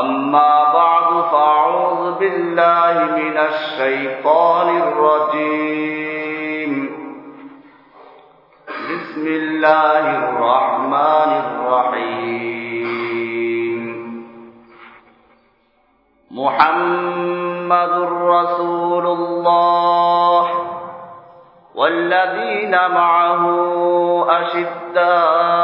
أما بعد فأعوذ بالله من الشيطان الرجيم. بسم الله الرحمن الرحيم. محمد رسول الله. والذين معه أشداء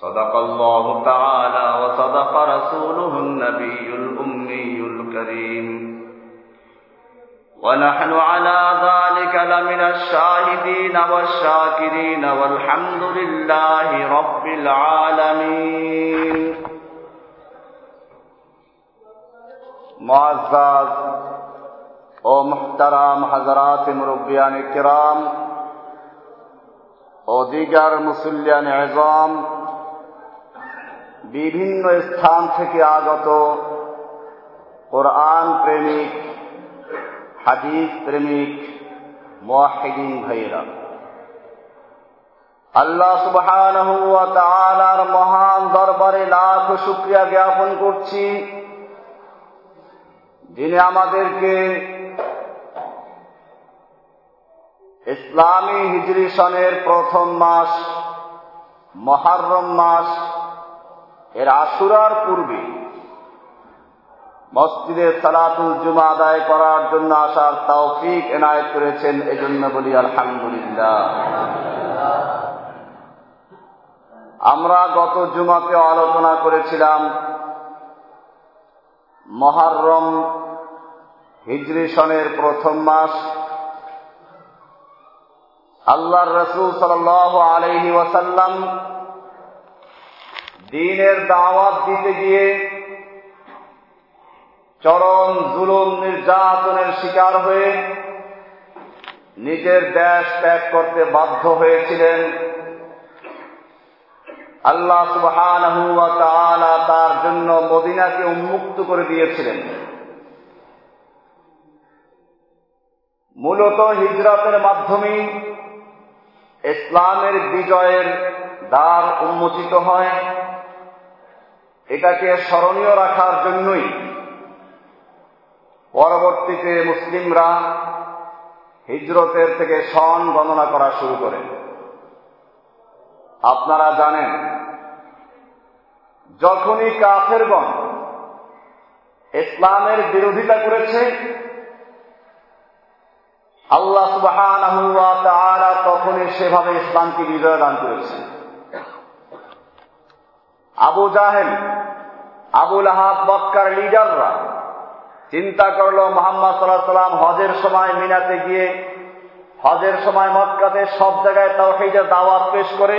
صدق الله تعالى وصدق رسوله النبي الأمي الكريم. ونحن على ذلك لمن الشاهدين والشاكرين والحمد لله رب العالمين. معزز أو محترم حضرات مربیان کرام أو دیگر مسلیان عظام বিভিন্ন স্থান থেকে আগত কোরআন প্রেমিক, হাদিস প্রেমিক মোয়াহিদিন ভাইরা আল্লাহ তাআলার মহান দরবারে লাখ শুক্রিয়া জ্ঞাপন করছি, যিনি আমাদেরকে ইসলামী হিজরি সনের প্রথম মাস, মহারম মাস এর আশুরার পূর্বে মসজিদে সালাতুল জুমা আদায় করার জন্য আসার তৌফিক এনায়ত করেছেন, এজন্য বলি আলহামদুলিল্লাহ। আমরা গত জুমাতে আলোচনা করেছিলাম মহারম হিজরি সনের প্রথম মাস। আল্লাহর রসুল সাল আলহি ওয়াসাল্লাম দিনের দাওয়াত দিতে গিয়ে চরম জুলুম নির্যাতনের শিকার হয়ে নিজের দেশ ত্যাগ করতে বাধ্য হয়েছিলেন। আল্লাহ সুবহান তার জন্য মদিনাকে উন্মুক্ত করে দিয়েছিলেন। মূলত হিজরতের মাধ্যমে ইসলামের বিজয়ের দ্বার উন্মোচিত হয়। এটাকে স্মরণীয় রাখার জন্যই পরবর্তীতে মুসলিমরা হিজরতের থেকে সন গণনা করা শুরু করেন আপনারা জানেন, যখনই কাফেরগণ ইসলামের বিরোধিতা করেছে, আল্লাহ সুবাহান তখনই সেভাবে ইসলামকে বিজয় দান করেছেন আবু জাহেল আবুল আহাব বক্কার লিডাররা চিন্তা করল মোহাম্মদ সাল্লাহ সাল্লাম হজের সময় মিনাতে গিয়ে, হজের সময় মক্কাতে সব জায়গায় তাও সেইটা দাওয়াত পেশ করে,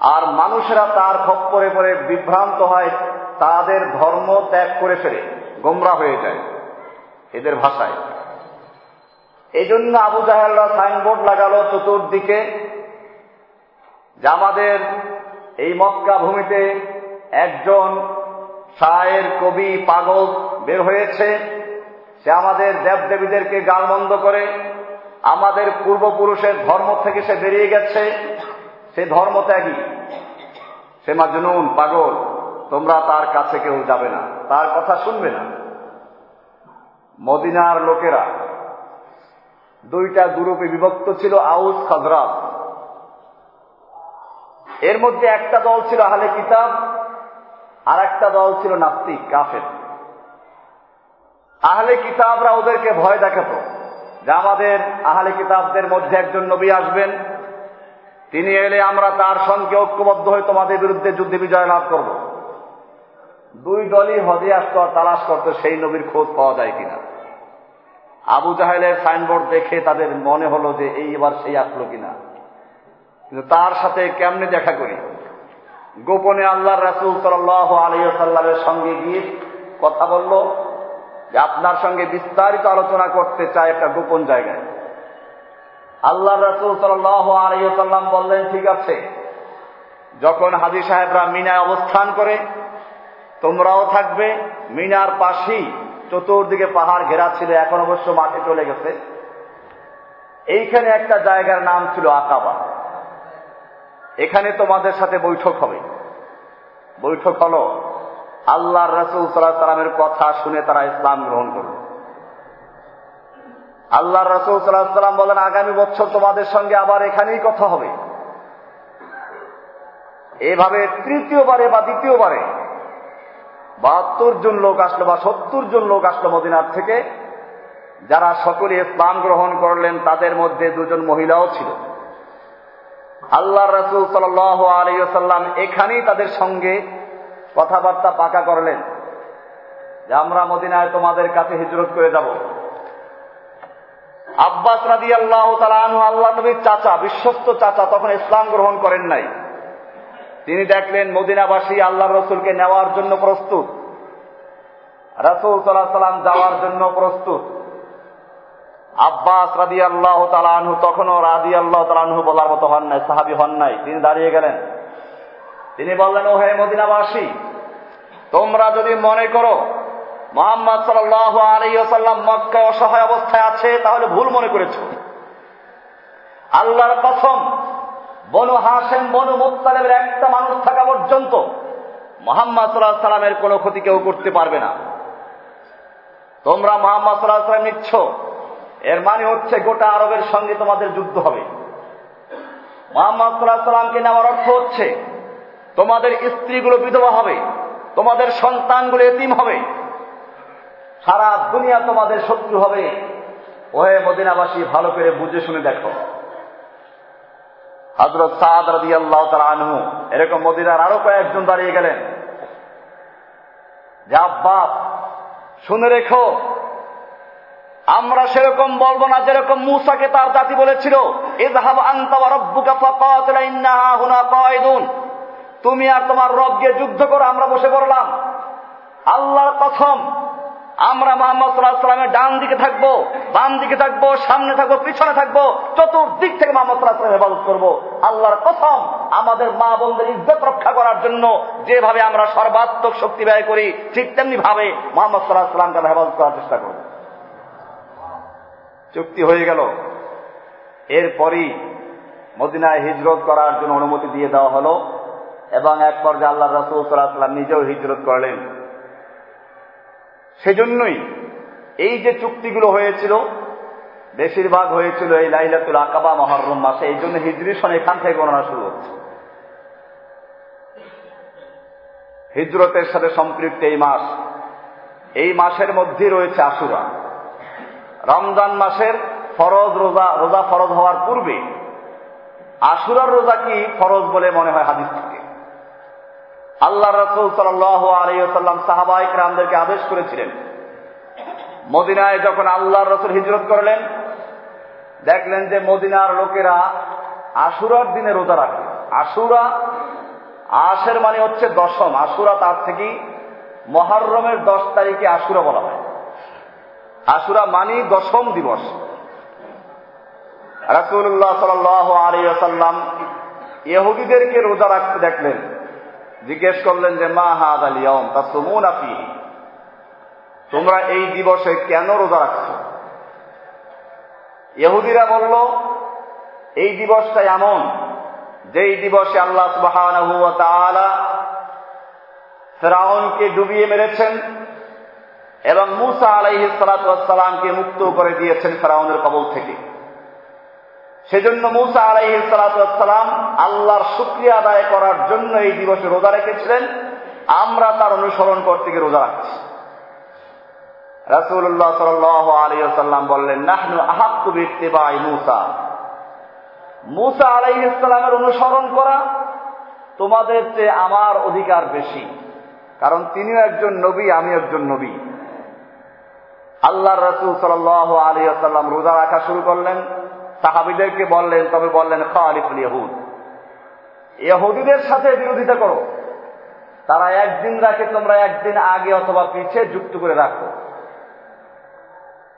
আর মানুষেরা তার খপ্পরে পরে বিভ্রান্ত হয়, তাদের ধর্ম ত্যাগ করে ফেলে, গোমরা হয়ে যায় এদের ভাষায়। এই জন্য আবু জাহেলরা সাইনবোর্ড লাগালো চতুর্দিকে যে আমাদের এই মক্কা ভূমিতে একজন শায়ের কবি পাগল বের হয়েছে। সে আমাদের দেবদেবীদেরকে গালবন্ধ করে। আমাদের পূর্বপুরুষের ধর্ম থেকে সে বেরিয়ে গেছে। সে ধর্ম ত্যাগী। সে মাজনুন, পাগল। তোমরা তার কাছে কেউ যাবে না। তার কথা শুনবে না। মদিনার লোকেরা দুইটা গ্রুপে বিভক্ত ছিল, আউস, খাজরাত। এর মধ্যে একটা দল ছিল আহলে কিতাব আর একটা দল ছিল নাস্তিক, কাফের। আহলে কিতাবরা ওদেরকে ভয় দেখাত যে আমাদের আহলে কিতাবদের মধ্যে একজন নবী আসবেন, তিনি এলে আমরা তার সঙ্গে ঐক্যবদ্ধ হয়ে তোমাদের বিরুদ্ধে যুদ্ধে বিজয় লাভ করব। দুই দলই হজে আসতো আর তালাশ করতো সেই নবীর খোঁজ পাওয়া যায় কিনা। আবু জাহেলের সাইনবোর্ড দেখে তাদের মনে হলো যে এই এবার সেই আসলো কিনা। কিন্তু তার সাথে কেমনে দেখা করি? গোপনে আল্লাহ রাসুল সাল আলিয়াল্লামের সঙ্গে গিয়ে কথা বলল যে আপনার সঙ্গে বিস্তারিত আলোচনা করতে চায় একটা গোপন জায়গায়। আল্লাহ রাসুল সাল আলিয়াল্লাম বললেন, ঠিক আছে। যখন হাজি সাহেবরা মিনায় অবস্থান করে, তোমরাও থাকবে। মিনার পাশেই চতুর্দিকে পাহাড় ঘেরা ছিল, এখন অবশ্য মাঠে চলে গেছে। এইখানে একটা জায়গার নাম ছিল আকাবা। এখানে তোমাদের সাথে বৈঠক হবে। বৈঠক হলো আল্লাহ রসুল সাল্লাহ সাল্লামের কথা শুনে তারা ইসলাম গ্রহণ করল আল্লাহ রসুল সাল্লাহ সাল্লাম বলেন, আগামী বছর তোমাদের সঙ্গে আবার এখানেই কথা হবে। এভাবে তৃতীয়বারে বা দ্বিতীয়বারে বাহাত্তর জন লোক আসলো বা সত্তর জন লোক আসলো মদিনার থেকে। যারা সকলে ইসলাম গ্রহণ করলেন, তাদের মধ্যে দুজন মহিলাও ছিল। আল্লাহ রসুল সাল আলিয়াল্লাম এখানেই তাদের সঙ্গে কথাবার্তা পাকা করলেন যে আমরা মদিনায় তোমাদের কাছে হিজরত করে যাব। আব্বাস রাদি আল্লাহ তালু আল্লাহ নবীর চাচা, বিশ্বস্ত চাচা, তখন ইসলাম গ্রহণ করেন নাই। তিনি দেখলেন মদিনাবাসী আল্লাহ রসুলকে নেওয়ার জন্য প্রস্তুত। রসুল সাল্লাহ সাল্লাম যাওয়ার জন্য প্রস্তুত। আব্বাস রাদি আল্লাহ তালানহু তখনও রাদি আল্লাহ তালানহু বলার মতো হন নাই, সাহাবি হন নাই। তিনি দাঁড়িয়ে গেলেন। তিনি বললেন, ও হে মদিনাবাসী, তোমরা যদি মনে করো মোহাম্মদ সাল্লাহ আলাইসাল্লাম মক্কায় অসহায় অবস্থায় আছে, তাহলে ভুল মনে করেছ। আল্লাহর কথম বনু হাসেম বনু মুক্তালেবের একটা মানুষ থাকা পর্যন্ত মোহাম্মদ সাল্লাহ সাল্লামের কোনো ক্ষতি কেউ করতে পারবে না। তোমরা মোহাম্মদ সাল্লাহ সাল্লাম নিচ্ছ। এর মানে হচ্ছে গোটা আরবের সঙ্গে তোমাদের যুদ্ধ হবে। মোহাম্মদ সাল্লাহ সাল্লামকে নেওয়ার অর্থ হচ্ছে, তোমাদের স্ত্রীগুলো বিধবা হবে, তোমাদের সন্তানগুলো এতিম হবে, সারা দুনিয়া তোমাদের শত্রু হবে। ওহে মদিনাবাসী, ভালো করে বুঝে শুনে দেখো। হজরত সাদ রাজি আল্লাহ আনহু, এরকম মদিনার আরও কয়েকজন দাঁড়িয়ে গেলেন। যে আব্বাস, শুনে রেখো আমরা সেরকম বলব না যেরকম মুসাকে তার জাতি বলেছিল তুমি আর তোমার রব গিয়ে যুদ্ধ করো, আমরা বসে পড়লাম। আল্লাহর কথম, আমরা মোহাম্মদ সাল্লাহ সাল্লামের ডান দিকে থাকব, বাম দিকে থাকব, সামনে থাকব, পিছনে থাকব, চতুর্দিক থেকে মোহাম্মদ সাল্লাহ সাল্লাম হেফাজত করব। আল্লাহর কথম, আমাদের মা বোনদের ইজ্জত রক্ষা করার জন্য যেভাবে আমরা সর্বাত্মক শক্তি ব্যয় করি, ঠিক তেমনি ভাবে মোহাম্মদ সাল্লাহ সাল্লামকে হেফাজত করার চেষ্টা করব। চুক্তি হয়ে গেল। এরপরই মদিনায় হিজরত করার জন্য অনুমতি দিয়ে দেওয়া হলো এবং এক পর্যায়ে আল্লাহ রসুল সাল্লাহ নিজেও হিজরত করলেন। সেজন্যই এই যে চুক্তিগুলো হয়েছিল, বেশিরভাগ হয়েছিল এই লাইলাতুল আকাবা মহরম মাসে, এই জন্য হিজরি সন এখান থেকে গণনা শুরু হচ্ছে। হিজরতের সাথে সম্পৃক্ত এই মাস, এই মাসের মধ্যে রয়েছে আশুরা। রমজান মাসের ফরজ রোজা রোজা ফরজ হওয়ার পূর্বে আশুরার রোজা কি ফরজ বলে মনে হয় হাদিস থেকে? আল্লাহ রসুল সাল্লাম সাহাবাহিক রামদেরকে আদেশ করেছিলেন, মদিনায় যখন আল্লাহর রসুল হিজরত করলেন, দেখলেন যে মদিনার লোকেরা আশুরার দিনে রোজা রাখে। আশুরা আশের মানে হচ্ছে দশম। আশুরা তার থেকে মহারমের দশ তারিখে আশুরা বলা হয়। আশুরা মানি দশম দিবস। রাসুল্লাহ সাল আলিয়াল্লাম ইহুদিদেরকে রোজা রাখতে দেখলেন। জিজ্ঞেস করলেন যে, মা হাদ আলিয়ম তা সুমুন আপি তোমরা এই দিবসে কেন রোজা রাখছ? ইহুদিরা বলল, এই দিবসটা এমন, যেই দিবসে আল্লাহ সুবাহ ফেরাউনকে ডুবিয়ে মেরেছেন এবং মুসা আলাইহ সালাতামকে মুক্ত করে দিয়েছেন ফেরাউনের কবল থেকে। সেজন্য মুসা আলাইহ সালাতাম আল্লাহর শুক্রিয়া আদায় করার জন্য এই দিবসে রোজা রেখেছিলেন। আমরা তার অনুসরণ করতে গিয়ে রোজা রাখছি। রাসুল্লাহ সাল আলিয়াল্লাম বললেন, নাহনু আহাক্কুবিত্তেবাই মুসা। মুসা আলাইহ ইসলামের অনুসরণ করা তোমাদের চেয়ে আমার অধিকার বেশি। কারণ তিনিও একজন নবী আমি একজন নবী। আল্লাহ রসুল সাল আলী আসাল্লাম রোজা রাখা শুরু করলেন। সাহাবিদেরকে বললেন, তবে বললেন, খালিফুল ইহুদ ইহুদিদের সাথে বিরোধিতা করো। তারা একদিন রাখে, তোমরা একদিন আগে অথবা পিছিয়ে যুক্ত করে রাখো।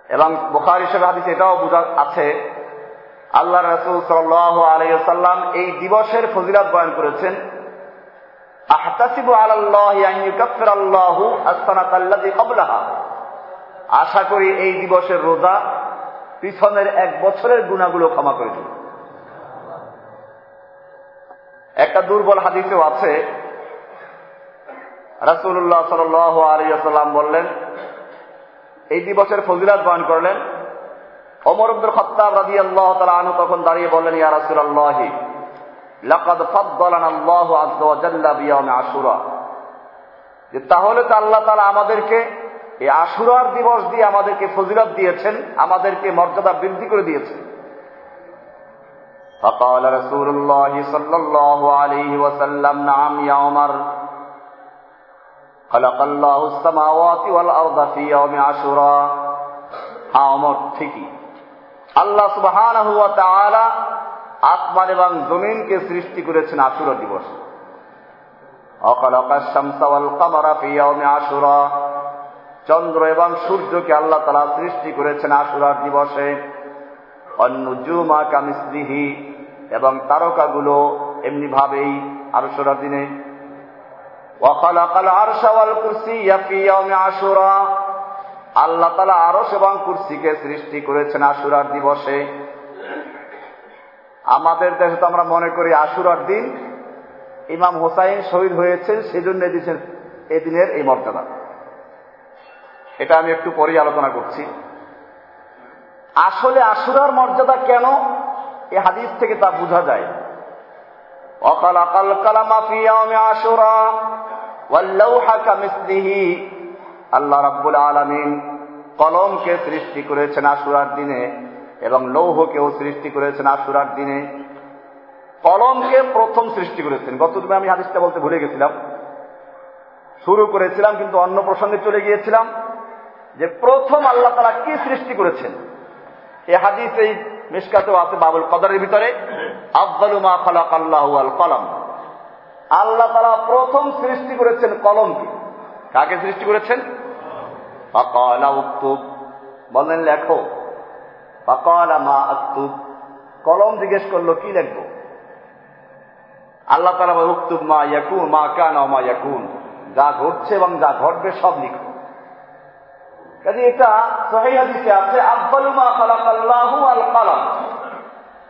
এবং বোখার হিসেবে হাদিস এটাও বোঝা আছে আল্লাহ রসুল সাল আলাইসাল্লাম এই দিবসের ফজিলাত বয়ন করেছেন, আহতাসিবু আল্লাহ কবলাহা আশা করি এই দিবসের রোজা পিছনের এক বছরের গুণাগুলো ক্ষমা করে দিল একটা দুর্বল হাদিসেও আছে। রাসুল্লাহ সাল আলিয়াল্লাম বললেন, এই দিবসের ফজিলাত বয়ন করলেন অমর আব্দুল খত্তাব রাজি আল্লাহ তালা আনু তখন দাঁড়িয়ে বললেন, ইয়া রাসুল আল্লাহি আশুরা। যে তাহলে তো আল্লাহ তালা আমাদেরকে এই আশুরার দিবস দিয়ে আমাদেরকে ফজিলত দিয়েছেন আমাদেরকে মর্যাদা বৃদ্ধি করে দিয়েছেন فقال رسول الله صلى الله عليه وسلم نعم يا عمر خلق الله السماوات والأرض في يوم عاشوراء হ্যাঁ অমর ঠিকই আল্লাহ সুবহানাহু ওয়া তাআলা আসমান এবং জমিনকে সৃষ্টি করেছেন আশুরা দিবস অকালকা শামসা ওয়াল কামারা ফি ইয়াউমি আশুরা চন্দ্র এবং সূর্যকে আল্লাহ তালা সৃষ্টি করেছেন আশুরার দিবসে। অন্য অন্নুজুমা কামিসলিহি এবং তারকাগুলো এমনি ভাবেই আশুরার দিনে আল্লাহ তালা আরস এবং কুর্সিকে সৃষ্টি করেছেন আশুরার দিবসে। আমাদের দেশে তো আমরা মনে করি আশুরার দিন। ইমাম হোসাইন শহীদ হয়েছেন, সেজন্য এদিনের এই মর্যাদা। এটা আমি একটু পরেই আলোচনা করছি। আসলে আশুরার মর্যাদা কেন এ হাদিস থেকে তা বোঝা যায়? অকাল আকাল কালামা ফিয়ামে আশুরা আল্লাহ রাব্বুল আলামিন কলমকে সৃষ্টি করেছেন আশুরার দিনে এবং লৌহকেও সৃষ্টি করেছেন আশুরার দিনে। কলমকে প্রথম সৃষ্টি করেছেন। গতদিন আমি হাদিসটা বলতে ভুলে গেছিলাম। শুরু করেছিলাম, কিন্তু অন্য প্রসঙ্গে চলে গিয়েছিলাম। যে প্রথম আল্লাহ তারা কি সৃষ্টি করেছেন? এ হাদিস এই মিসকাতেও আছে বাবুল কদরের ভিতরে আব্বালুমা খালাক আল্লাহ আল কলম। আল্লাহ তারা প্রথম সৃষ্টি করেছেন কলমকে কাকে সৃষ্টি করেছেন? বললেন, লেখো। মা আক্তুব। কলম জিজ্ঞেস করল, কি লিখব? আল্লাহ তালা উক্তুব মা ইয়াকুন, মা কান মা ইয়াকুন। যা ঘটছে এবং যা ঘটবে সব লিখো। কাজে এটা আব্বালুমা খালাকাল্লাহু আল কালাম।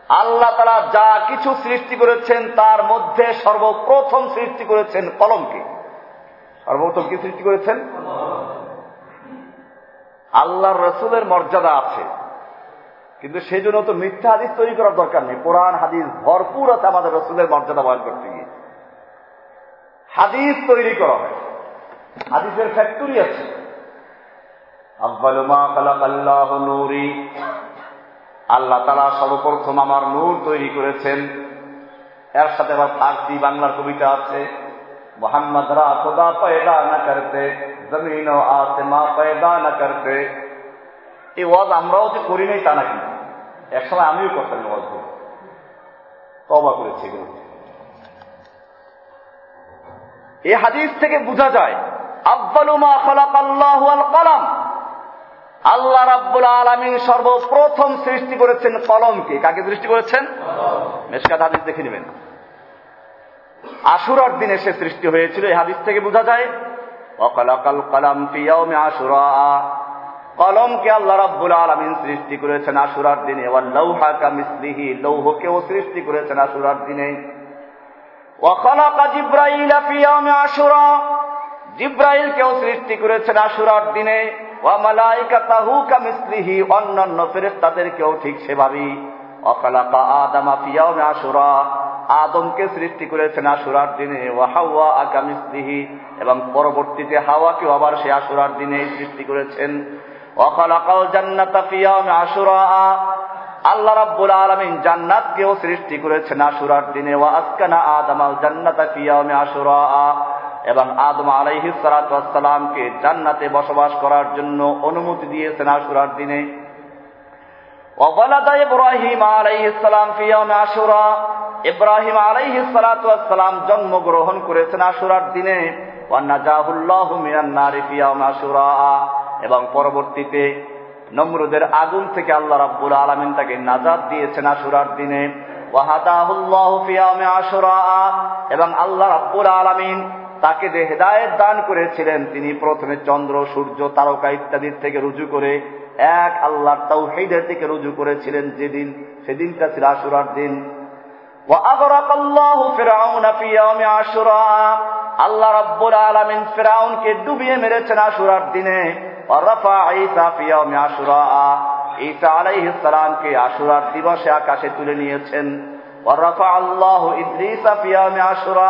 আল্লাহ তারা যা কিছু সৃষ্টি করেছেন, তার মধ্যে সর্বপ্রথম সৃষ্টি করেছেন কলমকে। সর্বপ্রথম কি সৃষ্টি করেছেন? আল্লাহর রসুলের মর্যাদা আছে। কিন্তু সেই জন্য তো মিথ্যা হাদিস তৈরি করার দরকার নেই। কোরআন, হাদিস ভরপুর আছে আমাদের রসুলের মর্যাদা বয়ন করতে গিয়ে। হাদিস তৈরি করা হয়। হাদিসের ফ্যাক্টরি আছে। নূরি। আল্লাহ তালা সর্বপ্রথম আমার নূর তৈরি করেছেন। এর সাথে আবার ফার্সি বাংলার কবিতা আছে। মোহাম্মদ রা খোদা পয়দা না করতে জমিন ও মা পয়দা না করতে। এই ওয়াজ আমরাও যে করি নাই তা নাকি? একসময় আমিও করতাম ওয়াজ তবা করেছি এই হাদিস থেকে বোঝা যায় আব্বালুমা খালাক আল্লাহ আল কালাম। আল্লাহ রাব্বুল আলমিন সর্বপ্রথম সৃষ্টি করেছেন কলমকে কাকে সৃষ্টি করেছেন? মেশকাত হাদিস দেখে নেবেন। আশুরার দিনে সে সৃষ্টি হয়েছিল এই হাদিস থেকে বোঝা যায় অকালাকাল কালাম ফিয়াউমে আশুরা। কলমকে আল্লাহ রাব্বুল আলমিন সৃষ্টি করেছেন আশুরার দিনে। লৌহা কামিসলিহি লৌহকেও সৃষ্টি করেছেন আশুরার দিনে। ওয়াখালাকা জিব্রাইল ফিয়াউমে আশুরা জিব্রাইলকেও সৃষ্টি করেছেন আশুরার দিনে। অন্যান্য ফেরেস্তাদেরকেও ঠিক সেভাবেই। অকালাকা আদামা ফিয়াউমে আশুরা, আদমকে সৃষ্টি করেছেন আশুরার দিনে। ও হাওয়া আকামিস্তিহি এবং পরবর্তীতে হাওয়াকেও আবার সে আশুরার দিনে সৃষ্টি করেছেন। অকালাকাল জান্নাতা ফিয়াউমে আশুরা, আল্লাহ রাব্বুল আলামিন জান্নাতকেও সৃষ্টি করেছেন আশুরার দিনে। ওয়া আসকানা আদামাল জান্নাতা ফিয়াউমে আশুরা এবং আদম সালামকে জান্নাতে বসবাস করার জন্য অনুমতি দিয়েছেন আশুরার দিনে। ওয়ালাদা ইব্রাহিম আলাইহিস সালাম ফিয়াউমে আশুরা। ইব্রাহিম আলাইহিস সালাম জন্মগ্রহণ করেছেন আশুরার দিনে। এবং পরবর্তীতে নমরুদের আগুন থেকে আল্লাহ রাব্বুল আলামিন তাকে নাজাত দিয়েছেন আশুরার দিনে। ওয়াহাদাহুল্লাহু ফিয়াউমে আশুরা। এবং আল্লাহ রাব্বুল আলামিন তাকে যে হেদায়ত দান করেছিলেন, তিনি প্রথমে চন্দ্র, সূর্য, তারকা ইত্যাদির থেকে রুজু করে এক আল্লাহর তাও হেদের থেকে রুজু করেছিলেন যেদিন, সেদিনটা ছিল আশুরার দিন। আল্লাহ রব্বুল আলমিন ফেরাউনকে ডুবিয়ে মেরেছেন আশুরার দিনে। ঈসা আলাইহিসালামকে আশুরার দিবসে আকাশে তুলে নিয়েছেন। আল্লাহ ইদ্রিস আশুরা।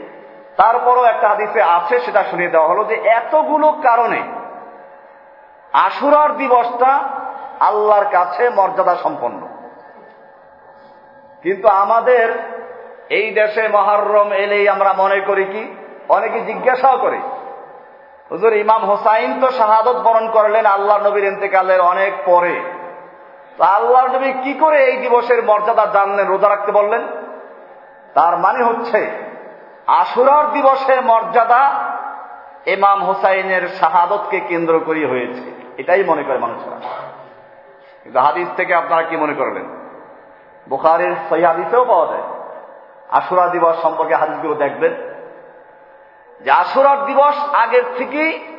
তারপরও একটা হাদিসে আছে, সেটা শুনিয়ে দেওয়া হলো যে এতগুলো কারণে আশুরার দিবসটা আল্লাহর কাছে মর্যাদা সম্পন্ন। কিন্তু আমাদের এই দেশে মহারম এলেই আমরা মনে করি কি? অনেকে জিজ্ঞাসাও করে। হুজুর, ইমাম হোসাইন তো শাহাদত বরণ করলেন আল্লাহ নবীর এতেকালের অনেক পরে। তো আল্লাহ নবী কি করে এই দিবসের মর্যাদা জানলেন, রোজা রাখতে বললেন? তার মানে হচ্ছে আশুরার দিবসের মর্যাদা এমাম হোসাইনের শাহাদতকে কেন্দ্র করি হয়েছে। এটাই মনে করে মানুষরা কিন্তু হাদিস থেকে আপনারা কি মনে করলেন? বুখারের সহি হাদিসেও পাওয়া যায়। আশুরা দিবস সম্পর্কে হাদিসগুলো দেখবেন। যে আশুরার দিবস আগের থেকেই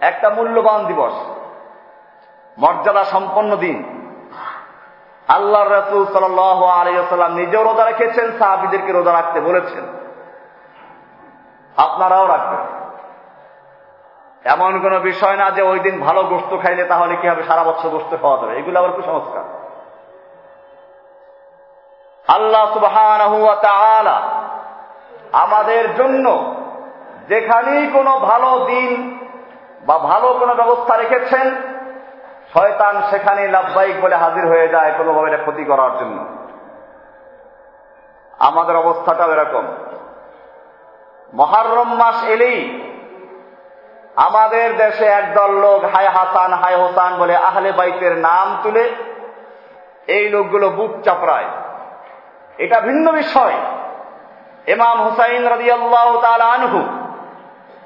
একটা মূল্যবান দিবস। মর্যাদা সম্পন্ন দিন। আল্লাহ রসুল সাল্লাম নিজেও রোজা রেখেছেন, সাহাবিদেরকে রোজা রাখতে বলেছেন। আপনারাও রাখবেন। এমন কোন বিষয় না যে ওই দিন ভালো গোস্ত খাইলে তাহলে কি হবে? সারা বছর গোস্ত খাওয়া যাবে। এগুলো আবার কুসংস্কার। আল্লাহ তাআলা আমাদের জন্য যেখানেই কোনো ভালো দিন বা ভালো কোনো ব্যবস্থা রেখেছেন, শয়তান সেখানে লাভবাহিক বলে হাজির হয়ে যায় কোনোভাবে এটা ক্ষতি করার জন্য। আমাদের অবস্থাটাও এরকম। মহারম মাস এলেই আমাদের দেশে একদল লোক হায় হাসান, হায় হোসান বলে আহলে বাইতের নাম তুলে এই লোকগুলো বুক চাপড়ায়। এটা ভিন্ন বিষয়। এমাম হুসাইন রাজি আল্লাহ আনহু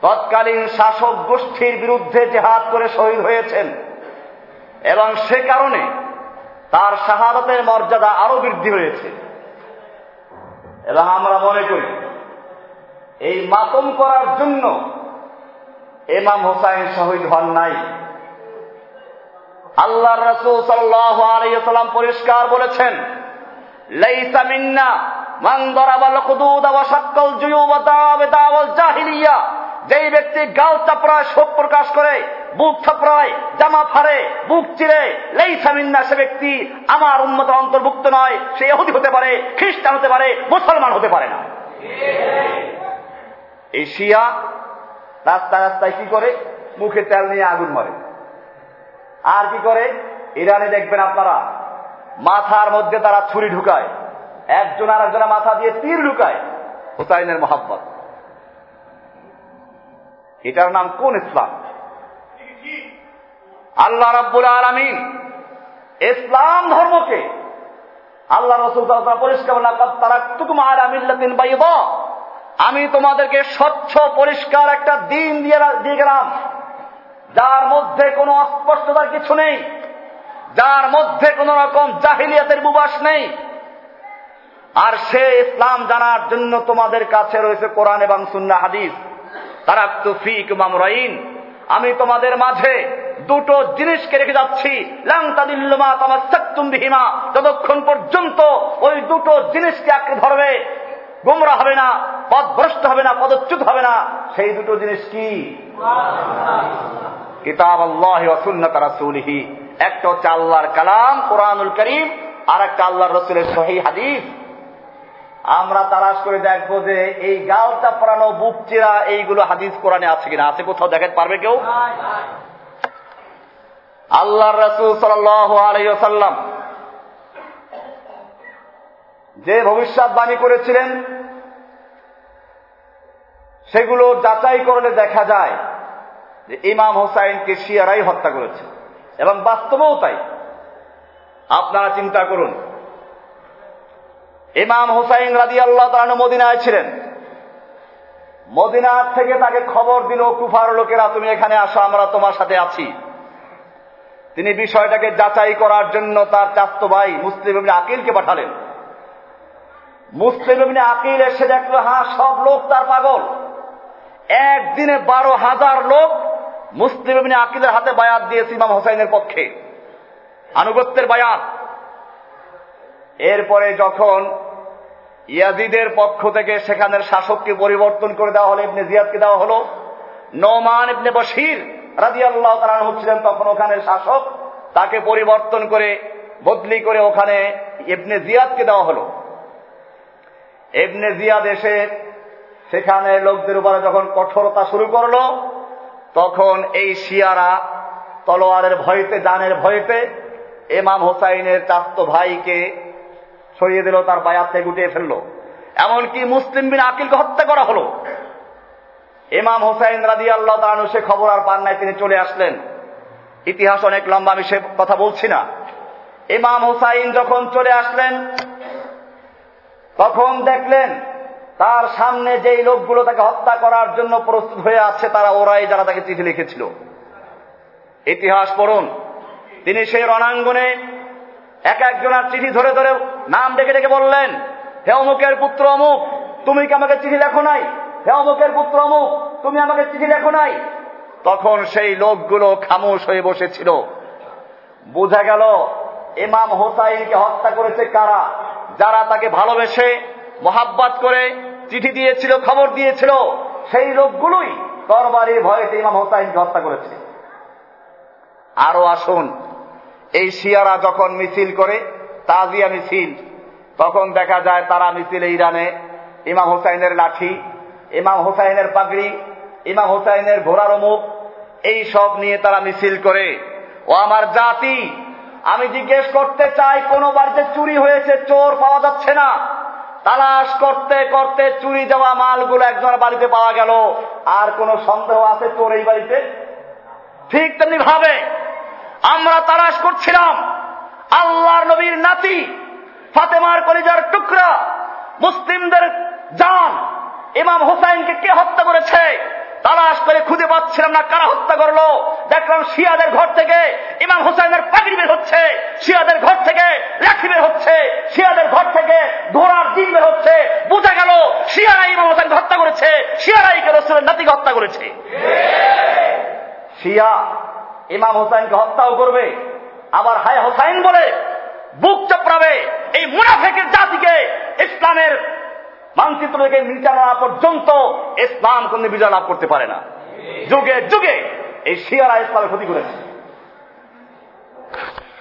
তৎকালীন শাসক গোষ্ঠীর বিরুদ্ধে জেহাদ করে শহীদ হয়েছেন এবং সে কারণে তার শাহাদতের মর্যাদা আরও বৃদ্ধি হয়েছে। এবং আমরা মনে করি এই মাতম করার জন্য এমাম হোসাইন শহীদ হন নাই। আল্লাহ রসুল সাল্লাহ পরিষ্কার বলেছেন, লাইসা মিন্না মান দরাবাল খুদুদ ওয়া শাক্কাল জুয়ুব ওয়া জাহিলিয়া। যেই ব্যক্তি গাল চাপড়ায় শোক প্রকাশ করে, বুক থাপড়ায় জামা ফাড়ে, বুক চিরে, লেইসা মিন্না সে ব্যক্তি আমার উন্মত অন্তর্ভুক্ত নয়, সে হতে পারে, খ্রিস্টান হতে পারে, মুসলমান হতে পারে না। এই শিয়া রাস্তায় কি করে? মুখে তেল নিয়ে আগুন মারে। আর কি করে? ইরানে দেখবেন আপনারা, মাথার মধ্যে তারা ছুরি ঢুকায়। একজন আর একজনের মাথা দিয়ে তীর ঢুকায় হুসাইনের মোহাব্বত। এটার নাম কোন ইসলাম? আল্লাহ রাব্বুল আলমিন ইসলাম ধর্মকে আল্লাহ রসুল পরিষ্কার আমি তোমাদেরকে স্বচ্ছ, পরিষ্কার একটা দিন দিয়ে দিয়ে গেলাম। যার মধ্যে কোনো অস্পষ্টতার কিছু নেই। যার মধ্যে কোন রকম জাহিলিয়াতের বুবাস নেই। আর সে ইসলাম জানার জন্য তোমাদের কাছে রয়েছে কোরআন এবং সুন্না হাদিস। তারা তুফিক মামরাইন আমি তোমাদের মাঝে দুটো জিনিসকে রেখে যাচ্ছি। যতক্ষণ পর্যন্ত ওই দুটো জিনিসকে আঁকড়ে ধরবে গুমরা হবে না পদভ্রষ্ট হবে না পদচ্যুত হবে না। সেই দুটো জিনিস কি? কিতাব আল্লাহ রাসূলিহি। একটা হচ্ছে আল্লাহর কালাম কোরআনুল করিম আর একটা আল্লাহর রসুলের সহি হাদিস। আমরা তালাশ করে দেখব যে এই গাল চাপড়ানো বুক চিরা এইগুলো হাদিস কোরআনে আছে কিনা? আছে কোথাও? দেখাতে পারবে কেউ? আল্লাহ রসুল সাল্লাম যে ভবিষ্যৎবাণী করেছিলেন, সেগুলো যাচাই করলে দেখা যায় যে ইমাম হোসাইনকে শিয়ারাই হত্যা করেছে। এবং বাস্তবেও তাই। আপনারা চিন্তা করুন, ইমাম হোসাইন রাজি আল্লাহ তালু মদিনায় ছিলেন। মদিনার থেকে তাকে খবর দিল, কুফার লোকেরা, তুমি এখানে আসো, আমরা তোমার সাথে আছি। তিনি বিষয়টাকে যাচাই করার জন্য তার চাস্ত ভাই মুসলিম আকিলকে পাঠালেন। মুসলিম আকিল এসে দেখল হ্যাঁ সব লোক তার পাগল। একদিনে বারো হাজার লোক মুসলিম আকিলের হাতে বায়াত দিয়েছে ইমাম হোসাইনের পক্ষে। আনুগত্যের বায়াত। এরপরে যখন ইয়াজিদের পক্ষ থেকে সেখানের শাসককে পরিবর্তন করে দেওয়া হলো, ইবনে জিয়াদকে দেওয়া হলো নোমান ইবনে বশির রাজি আল্লাহ তালান হচ্ছিলেন তখন ওখানের শাসক, তাকে পরিবর্তন করে, বদলি করে ওখানে ইবনে জিয়াদকে দেওয়া হলো। ইবনে জিয়াদ এসে সেখানে লোকদের উপরে যখন কঠোরতা শুরু করল, তখন এই শিয়ারা তলোয়ারের ভয়তে, জানের ভয়তে এমাম হোসাইনের চাস্ত ভাইকে সরিয়ে দিল, তার বায়াত গুটিয়ে ফেলল। এমনকি মুসলিম বিন আকিলকে হত্যা করা হলো। এমাম হোসাইন রাজি আল্লাহ তালু সে খবর আর পান নাই, তিনি চলে আসলেন। ইতিহাস অনেক লম্বা, আমি সে কথা বলছি না। ইমাম হোসাইন যখন চলে আসলেন তখন দেখলেন, তার সামনে যেই লোকগুলো তাকে হত্যা করার জন্য প্রস্তুত হয়ে আছে, তারা ওরাই যারা তাকে চিঠি লিখেছিল। ইতিহাস পড়ুন। তিনি সেই রণাঙ্গনে এক একজনের চিঠি ধরে ধরে নাম ডেকে ডেকে বললেন, হে অমুকের পুত্র অমুক, তুমি কি আমাকে চিঠি লেখো নাই? হে অমুকের পুত্র অমুক, তুমি আমাকে চিঠি লেখো নাই? তখন সেই লোকগুলো খামোশ হয়ে বসেছিল। বোঝা গেল, ইমাম হোসাইনকে হত্যা করেছে কারা? যারা তাকে ভালোবেসে মোহাব্বাত করে চিঠি দিয়েছিল, খবর দিয়েছিল, সেই লোকগুলোই তরবারির ভয়েতে ইমাম হোসাইনকে হত্যা করেছে। আরও আসুন, এই শিয়ারা যখন মিছিল করে, তাজিয়া মিছিল, তখন দেখা যায় তারা মিছিলে ইরানে, ইমাম হোসাইনের লাঠি, ইমাম হোসাইনের পাগড়ি, ইমাম হোসাইনের ঘোড়ার মুখ এই সব নিয়ে তারা মিছিল করে। ও আমার জাতি আমি জিজ্ঞেস করতে চাই, কোন বাড়িতে চুরি হয়েছে, চোর পাওয়া যাচ্ছে না। তালাশ করতে করতে চুরি যাওয়া মালগুলো একজনের বাড়িতে পাওয়া গেল। আর কোন সন্দেহ আছে চোর এই বাড়িতে? ঠিক তেমনি ভাবে আমরা তালাশ করছিলাম। আল্লাহর নবীর নাতি, ফাতেমার কলিজার টুকরা, মুসলিমদের জান, ইমাম হুসাইনকে কে হত্যা করেছে? তালাশ করে খুঁজে পাচ্ছিলাম না কারা হত্যা করল। দেখলাম শিয়াদের ঘর থেকে ইমাম হুসাইনের পাগড়ি বের হচ্ছে শিয়াদের ঘর থেকে লাঠি বের হচ্ছে শিয়াদের ঘর থেকে ঘোড়ার দিন বের হচ্ছে বোঝা গেল শিয়ারাই ইমাম হোসাইনকে হত্যা করেছে শিয়ারাই কে রসুলের নাতিকে হত্যা করেছে শিয়া ইমাম হোসাইনকে হত্যাও করবে, আবার হায় হোসাইন বলে বুক চাপড়াবে এই মুনাফেকের জাতিকে ইসলামের মানচিত্র থেকে আনা পর্যন্ত ইসলাম কোন বিজয় লাভ করতে পারে না। যুগে যুগে এই শিয়ারা ইসলামের ক্ষতি করেছে।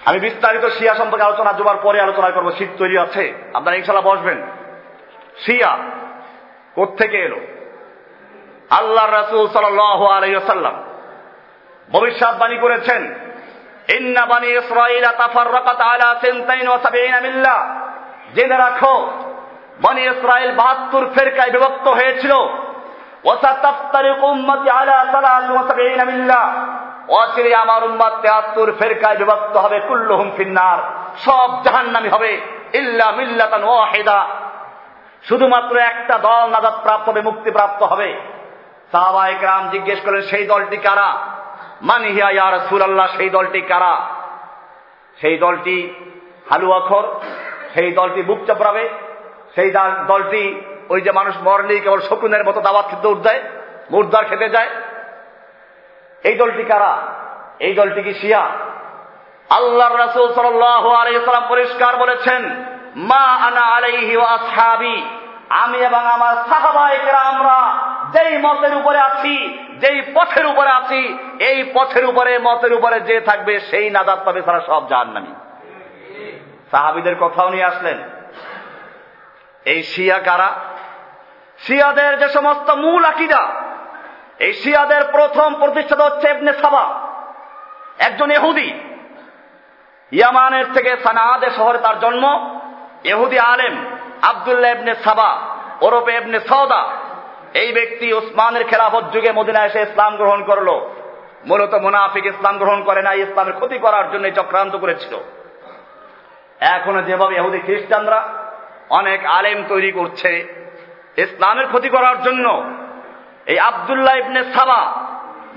আমি বিস্তারিত শিয়া সম্পর্কে আলোচনা দুবার পরে আলোচনা করব, শীত তৈরি আছে, আপনারা ইনশাল্লাহ বসবেন। শিয়া কোথেকে এলো? আল্লাহ রাসুল সাল্লাম ভবিষ্যৎবাণী করেছেন। আলা জেনে রাখো বনি ইসরায়েল বাহাত্তর ফেরকায় বিভক্ত হয়েছিল। আলা অচিরে আমার ফেরকায় বিভক্ত হবে ফিন্নার। সব জাহান্নামী হবে শুধুমাত্র একটা দল নাজাত প্রাপ্ত হবে মুক্তি প্রাপ্ত হবে। সাহাবায়ে কেরাম জিজ্ঞেস করেন সেই দলটি কারা? মানিহিয়া ইয়া রাসূলুল্লাহ, সেই দলটি কারা? সেই দলটি হালুয়াখর সেই দলটি বুক চাপড়াবে, সেই দলটি ওই যে মানুষ মরলেই কেবল শকুনের মতো দাওয়াত খেতে উঠ দেয়, মুর্দার খেতে যায়। এই দলটি কারা? এই দলটি কি শিয়া? আল্লাহ রাসুল সাল্লাম পরিষ্কার বলেছেন, মা আনা আলাইহি আমি এবং আমার সাহাবাহিকেরা আমরা যেই মতের উপরে আছি, যেই পথের উপরে আছি, এই পথের উপরে, মতের উপরে যে থাকবে, সেই নাজাত পাবে তারা সব জাহান্নামী। সাহাবিদের কথাও নিয়ে আসলেন। এই শিয়া কারা? শিয়াদের যে সমস্ত মূল আকিদা, এই শিয়াদের প্রথম প্রতিষ্ঠাতা হচ্ছে সাবা, একজন এহুদি ইয়ামানের থেকে সানাহাদে শহরে তার জন্ম। এহুদি আলেম, আবদুল্লাহ এবনে সাবা, ওরফে এবনে সৌদা এই ব্যক্তি ওসমানের খেলাফত যুগে মদিনা এসে ইসলাম গ্রহণ করল। মূলত মুনাফিক ইসলাম গ্রহণ করে না ইসলামের ক্ষতি করার জন্য চক্রান্ত করেছিল। এখনও যেভাবে এহুদি খ্রিস্টানরা অনেক আলেম তৈরি করছে, ইসলামের ক্ষতি করার জন্য এই আবদুল্লাহ ইবনে সাবা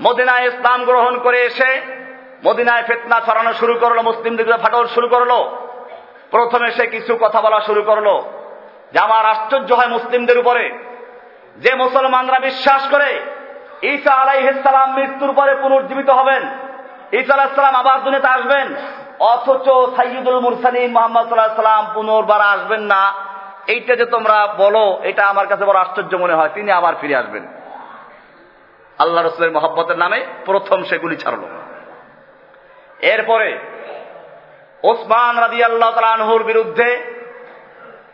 মদিনায় ইসলাম গ্রহণ করে এসে মদিনায় ফেতনা ছড়ানো শুরু করল মুসলিমদের ফাটল শুরু করল। প্রথমে সে কিছু কথা বলা শুরু করল। যে আমার আশ্চর্য হয় মুসলিমদের উপরে। যে মুসলমানরা বিশ্বাস করে ঈসা আলাইসালাম মৃত্যুর পরে পুনর্জীবিত হবেন, ঈসা আলাহিসাল্লাম আবার দুনিয়াতে আসবেন, অথচ সাইয়দুল মুরসালিম মোহাম্মদ সাল্লাহ সাল্লাম পুনর্বার আসবেন না। এইটা যে তোমরা বলো, এটা আমার কাছে বড় আশ্চর্য মনে হয়, তিনি আবার ফিরে আসবেন। আল্লাহ রসুলের মহব্বতের নামে প্রথম সেগুলি ছাড়ল। এরপরে ওসমান রাজি আল্লাহ তালানহুর বিরুদ্ধে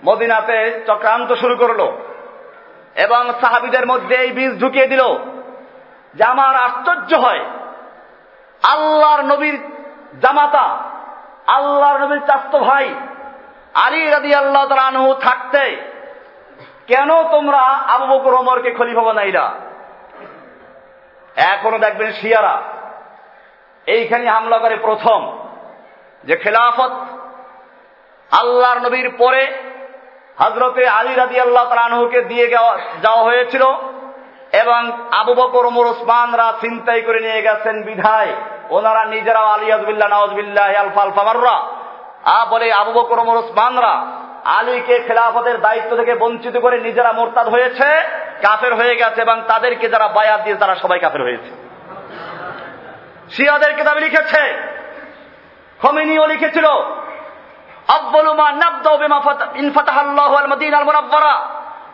মদিনাতে চক্রান্ত শুরু করল। এবং সাহাবিদের মধ্যে এই বীজ ঢুকিয়ে দিল, যে আমার আশ্চর্য হয়। আল্লাহর নবীর জামাতা, আল্লাহর নবীর চাস্ত ভাই আলী রাদি আল্লাহ তালানহু থাকতে কেন তোমরা আবু বকর ওমরকে খলিফা বানাইরা এখনও দেখবেন শিয়ারা এইখানে হামলা করে প্রথম যে খেলাফত আল্লাহর নবীর পরে হজরতে আলী রাদি আল্লাহ তালানহুকে দিয়ে যাওয়া হয়েছিল এবং আবু বকর ওমর ওসমানরা চিন্তাই করে নিয়ে গেছেন বিধায়। ওনারা নিজেরাও আলিয়াজবিল্লা নওয়াজবিল্লাহ আলফা আলফা মাররা। আ বলে আবু বকর ওমর ওসমানরা, আলীকে খেলাফতের দায়িত্ব থেকে বঞ্চিত করে নিজেরা মোরতাদ হয়েছে, কাফের হয়ে গেছে এবং তাদেরকে যারা বায়াত দিয়ে তারা সবাই কাফের হয়েছে। শিয়াদের কিতাবে লিখেছে, খমিনিও লিখেছিল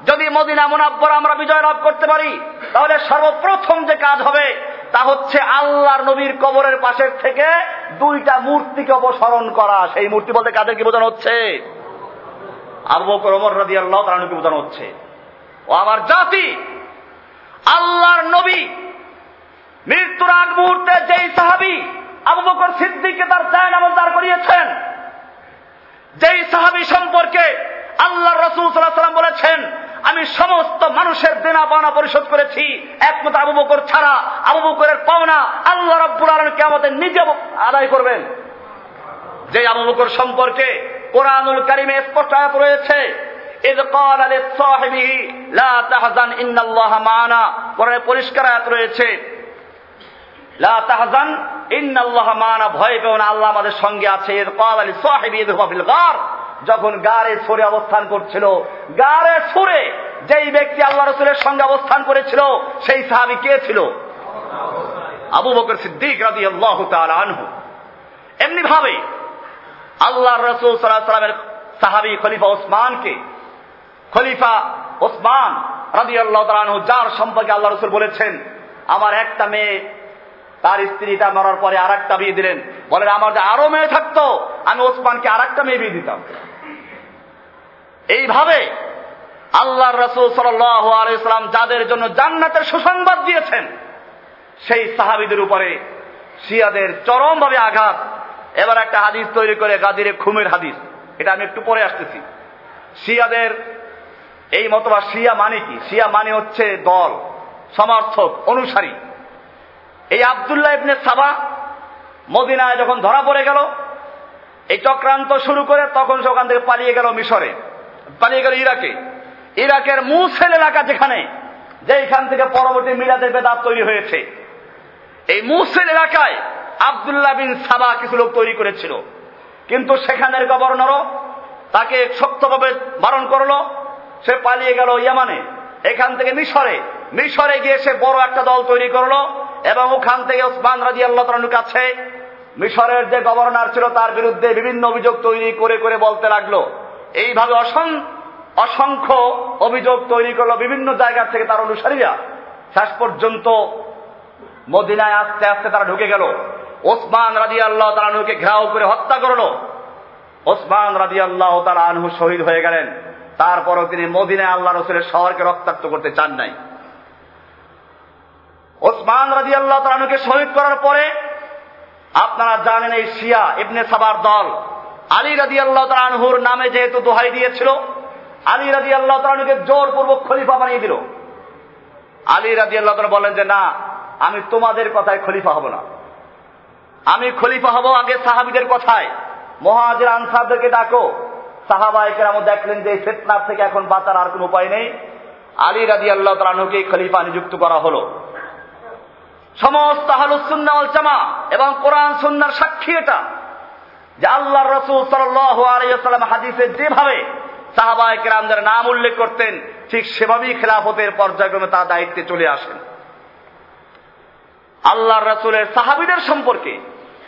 যদি মদিনা মুনাব্বারা আমরা বিজয় লাভ করতে পারি, তাহলে সর্বপ্রথম যে কাজ হবে, তা হচ্ছে আল্লাহর নবীর কবরের পাশের থেকে দুইটা মূর্তিকে অপসরণ করা। সেই মূর্তি বলতে কাদেরকে বোঝানো হচ্ছে? আবু বকর বোঝানো হচ্ছে। ও জাতি, আল্লাহর নবী, মৃত্যুর মুহূর্তে যেই সাহাবি আবু বকর সিদ্দিককে তার জায় নামল দাঁড় করিয়েছেন যেই সাহাবি সম্পর্কে আল্লাহ রসুল সাল্লাম বলেছেন, আমি সমস্ত মানুষের দেনা পাওনা পরিশোধ করেছি। একমত আবু বকর ছাড়া, আবু বকরের পাওনা আল্লাহ রব্বুল আলমকে আমাদের নিজে আদায় করবেন। যে আবু বকর সম্পর্কে কোরআনুল কারিমে স্পষ্ট আয়াত রয়েছে পরিষ্কার আয়াত রয়েছে, লা তাহজান ইন্নাল্লাহ মানা, ভয় পেও না, আল্লাহ আমাদের সঙ্গে আছে। যখন গাড়ে সুরে অবস্থান করছিল গাড়ে সুরে যেই ব্যক্তি আল্লাহ রসুলের সঙ্গে অবস্থান করেছিল, সেই সাহাবি কে ছিল? আবু বকর সিদ্দিক রাজি আল্লাহ আনহু। এমনি ভাবে আল্লাহ রসুল সাল্লামের সাহাবি খলিফা ওসমানকে, খলিফা ওসমান রাজি আল্লাহ তালানহু যার সম্পর্কে আল্লাহ রসুল বলেছেন, আমার একটা মেয়ে তার স্ত্রীটা মরার পরে আর একটা বিয়ে দিলেন। বলেন, আমার যে আরও মেয়ে থাকতো, আমি ওসমানকে আর একটা মেয়ে বিয়ে দিতাম। এইভাবে আল্লাহ রসুল সাল্লাম যাদের জন্য জান্নাতের সুসংবাদ দিয়েছেন, সেই সাহাবিদের উপরে শিয়াদের চরমভাবে আঘাত। এবার একটা হাদিস তৈরি করে গাদিরে খুমের হাদিস। এটা আমি একটু পরে আসতেছি। শিয়াদের এই মতবা শিয়া মানে কি? শিয়া মানে হচ্ছে দল, সমর্থক, অনুসারী। এই আবদুল্লাহ ইবনে সাবা মদিনায় যখন ধরা পড়ে গেল, এই চক্রান্ত শুরু করে তখন সে ওখান থেকে পালিয়ে গেল মিশরে, পালিয়ে গেল ইরাকে। ইরাকের মুসেল এলাকা যেখানে যেখান থেকে পরবর্তী মিলাদের বেদাত তৈরি হয়েছে। এই মুসেল এলাকায় আবদুল্লাহ বিন সাবা কিছু লোক তৈরি করেছিল। কিন্তু সেখানের গভর্নরও তাকে শক্তভাবে বারণ করল। সে পালিয়ে গেল ইয়ামানে। এখান থেকে মিশরে। মিশরে গিয়ে সে বড় একটা দল তৈরি করল। এবং ওখান থেকে ওসমান রাজি আল্লাহ কাছে মিশরের যে গভর্নর ছিল তার বিরুদ্ধে বিভিন্ন অভিযোগ তৈরি করে করে বলতে লাগল। এইভাবে অসং, অসংখ্য অভিযোগ তৈরি করল বিভিন্ন জায়গা থেকে তার অনুসারীরা। শেষ পর্যন্ত মদিনায় আস্তে আস্তে তারা ঢুকে গেল। ওসমান রাজি আল্লাহ তালানুকে ঘেরাও করে হত্যা করল। ওসমান রাজি আল্লাহ তালা আনহু শহীদ হয়ে গেলেন। তারপরও তিনি মদিনায় আল্লাহ রসুলের শহরকে রক্তাক্ত করতে চান নাই। ওসমান রাজি আল্লাহ তালানুকে শহীদ করার পরে আপনারা জানেন এই শিয়া ইবনে সাবার দল। আলী রাজি আল্লাহ তালানহুর নামে যেহেতু দোহাই দিয়েছিল, আলী রাজি আল্লাহ তালানুকে জোরপূর্বক খলিফা বানিয়ে দিল। আলী রাজি আল্লাহ তালা বলেন যে, না, আমি তোমাদের কথায় খলিফা হব না। আমি খলিফা হব আগে সাহাবিদের কথায়। মহাজের আনসারদেরকে ডাকো। সাহাবাহিকের আমার দেখলেন যে ফেতনার থেকে এখন বাঁচার আর কোন উপায় নেই। আলী রাজি আল্লাহ তালানুকে খলিফা নিযুক্ত করা হলো। সমস্ত জামা এবং কোরআন সুন্নার সাক্ষী এটা যে আল্লাহ রসুল সাল্লাম হাদিসে যেভাবে সাহাবাহিক রামদের নাম উল্লেখ করতেন, ঠিক সেভাবেই খেলাফতের পর্যায়ক্রমে তার দায়িত্বে চলে আসেন। আল্লাহ রসুলের সাহাবিদের সম্পর্কে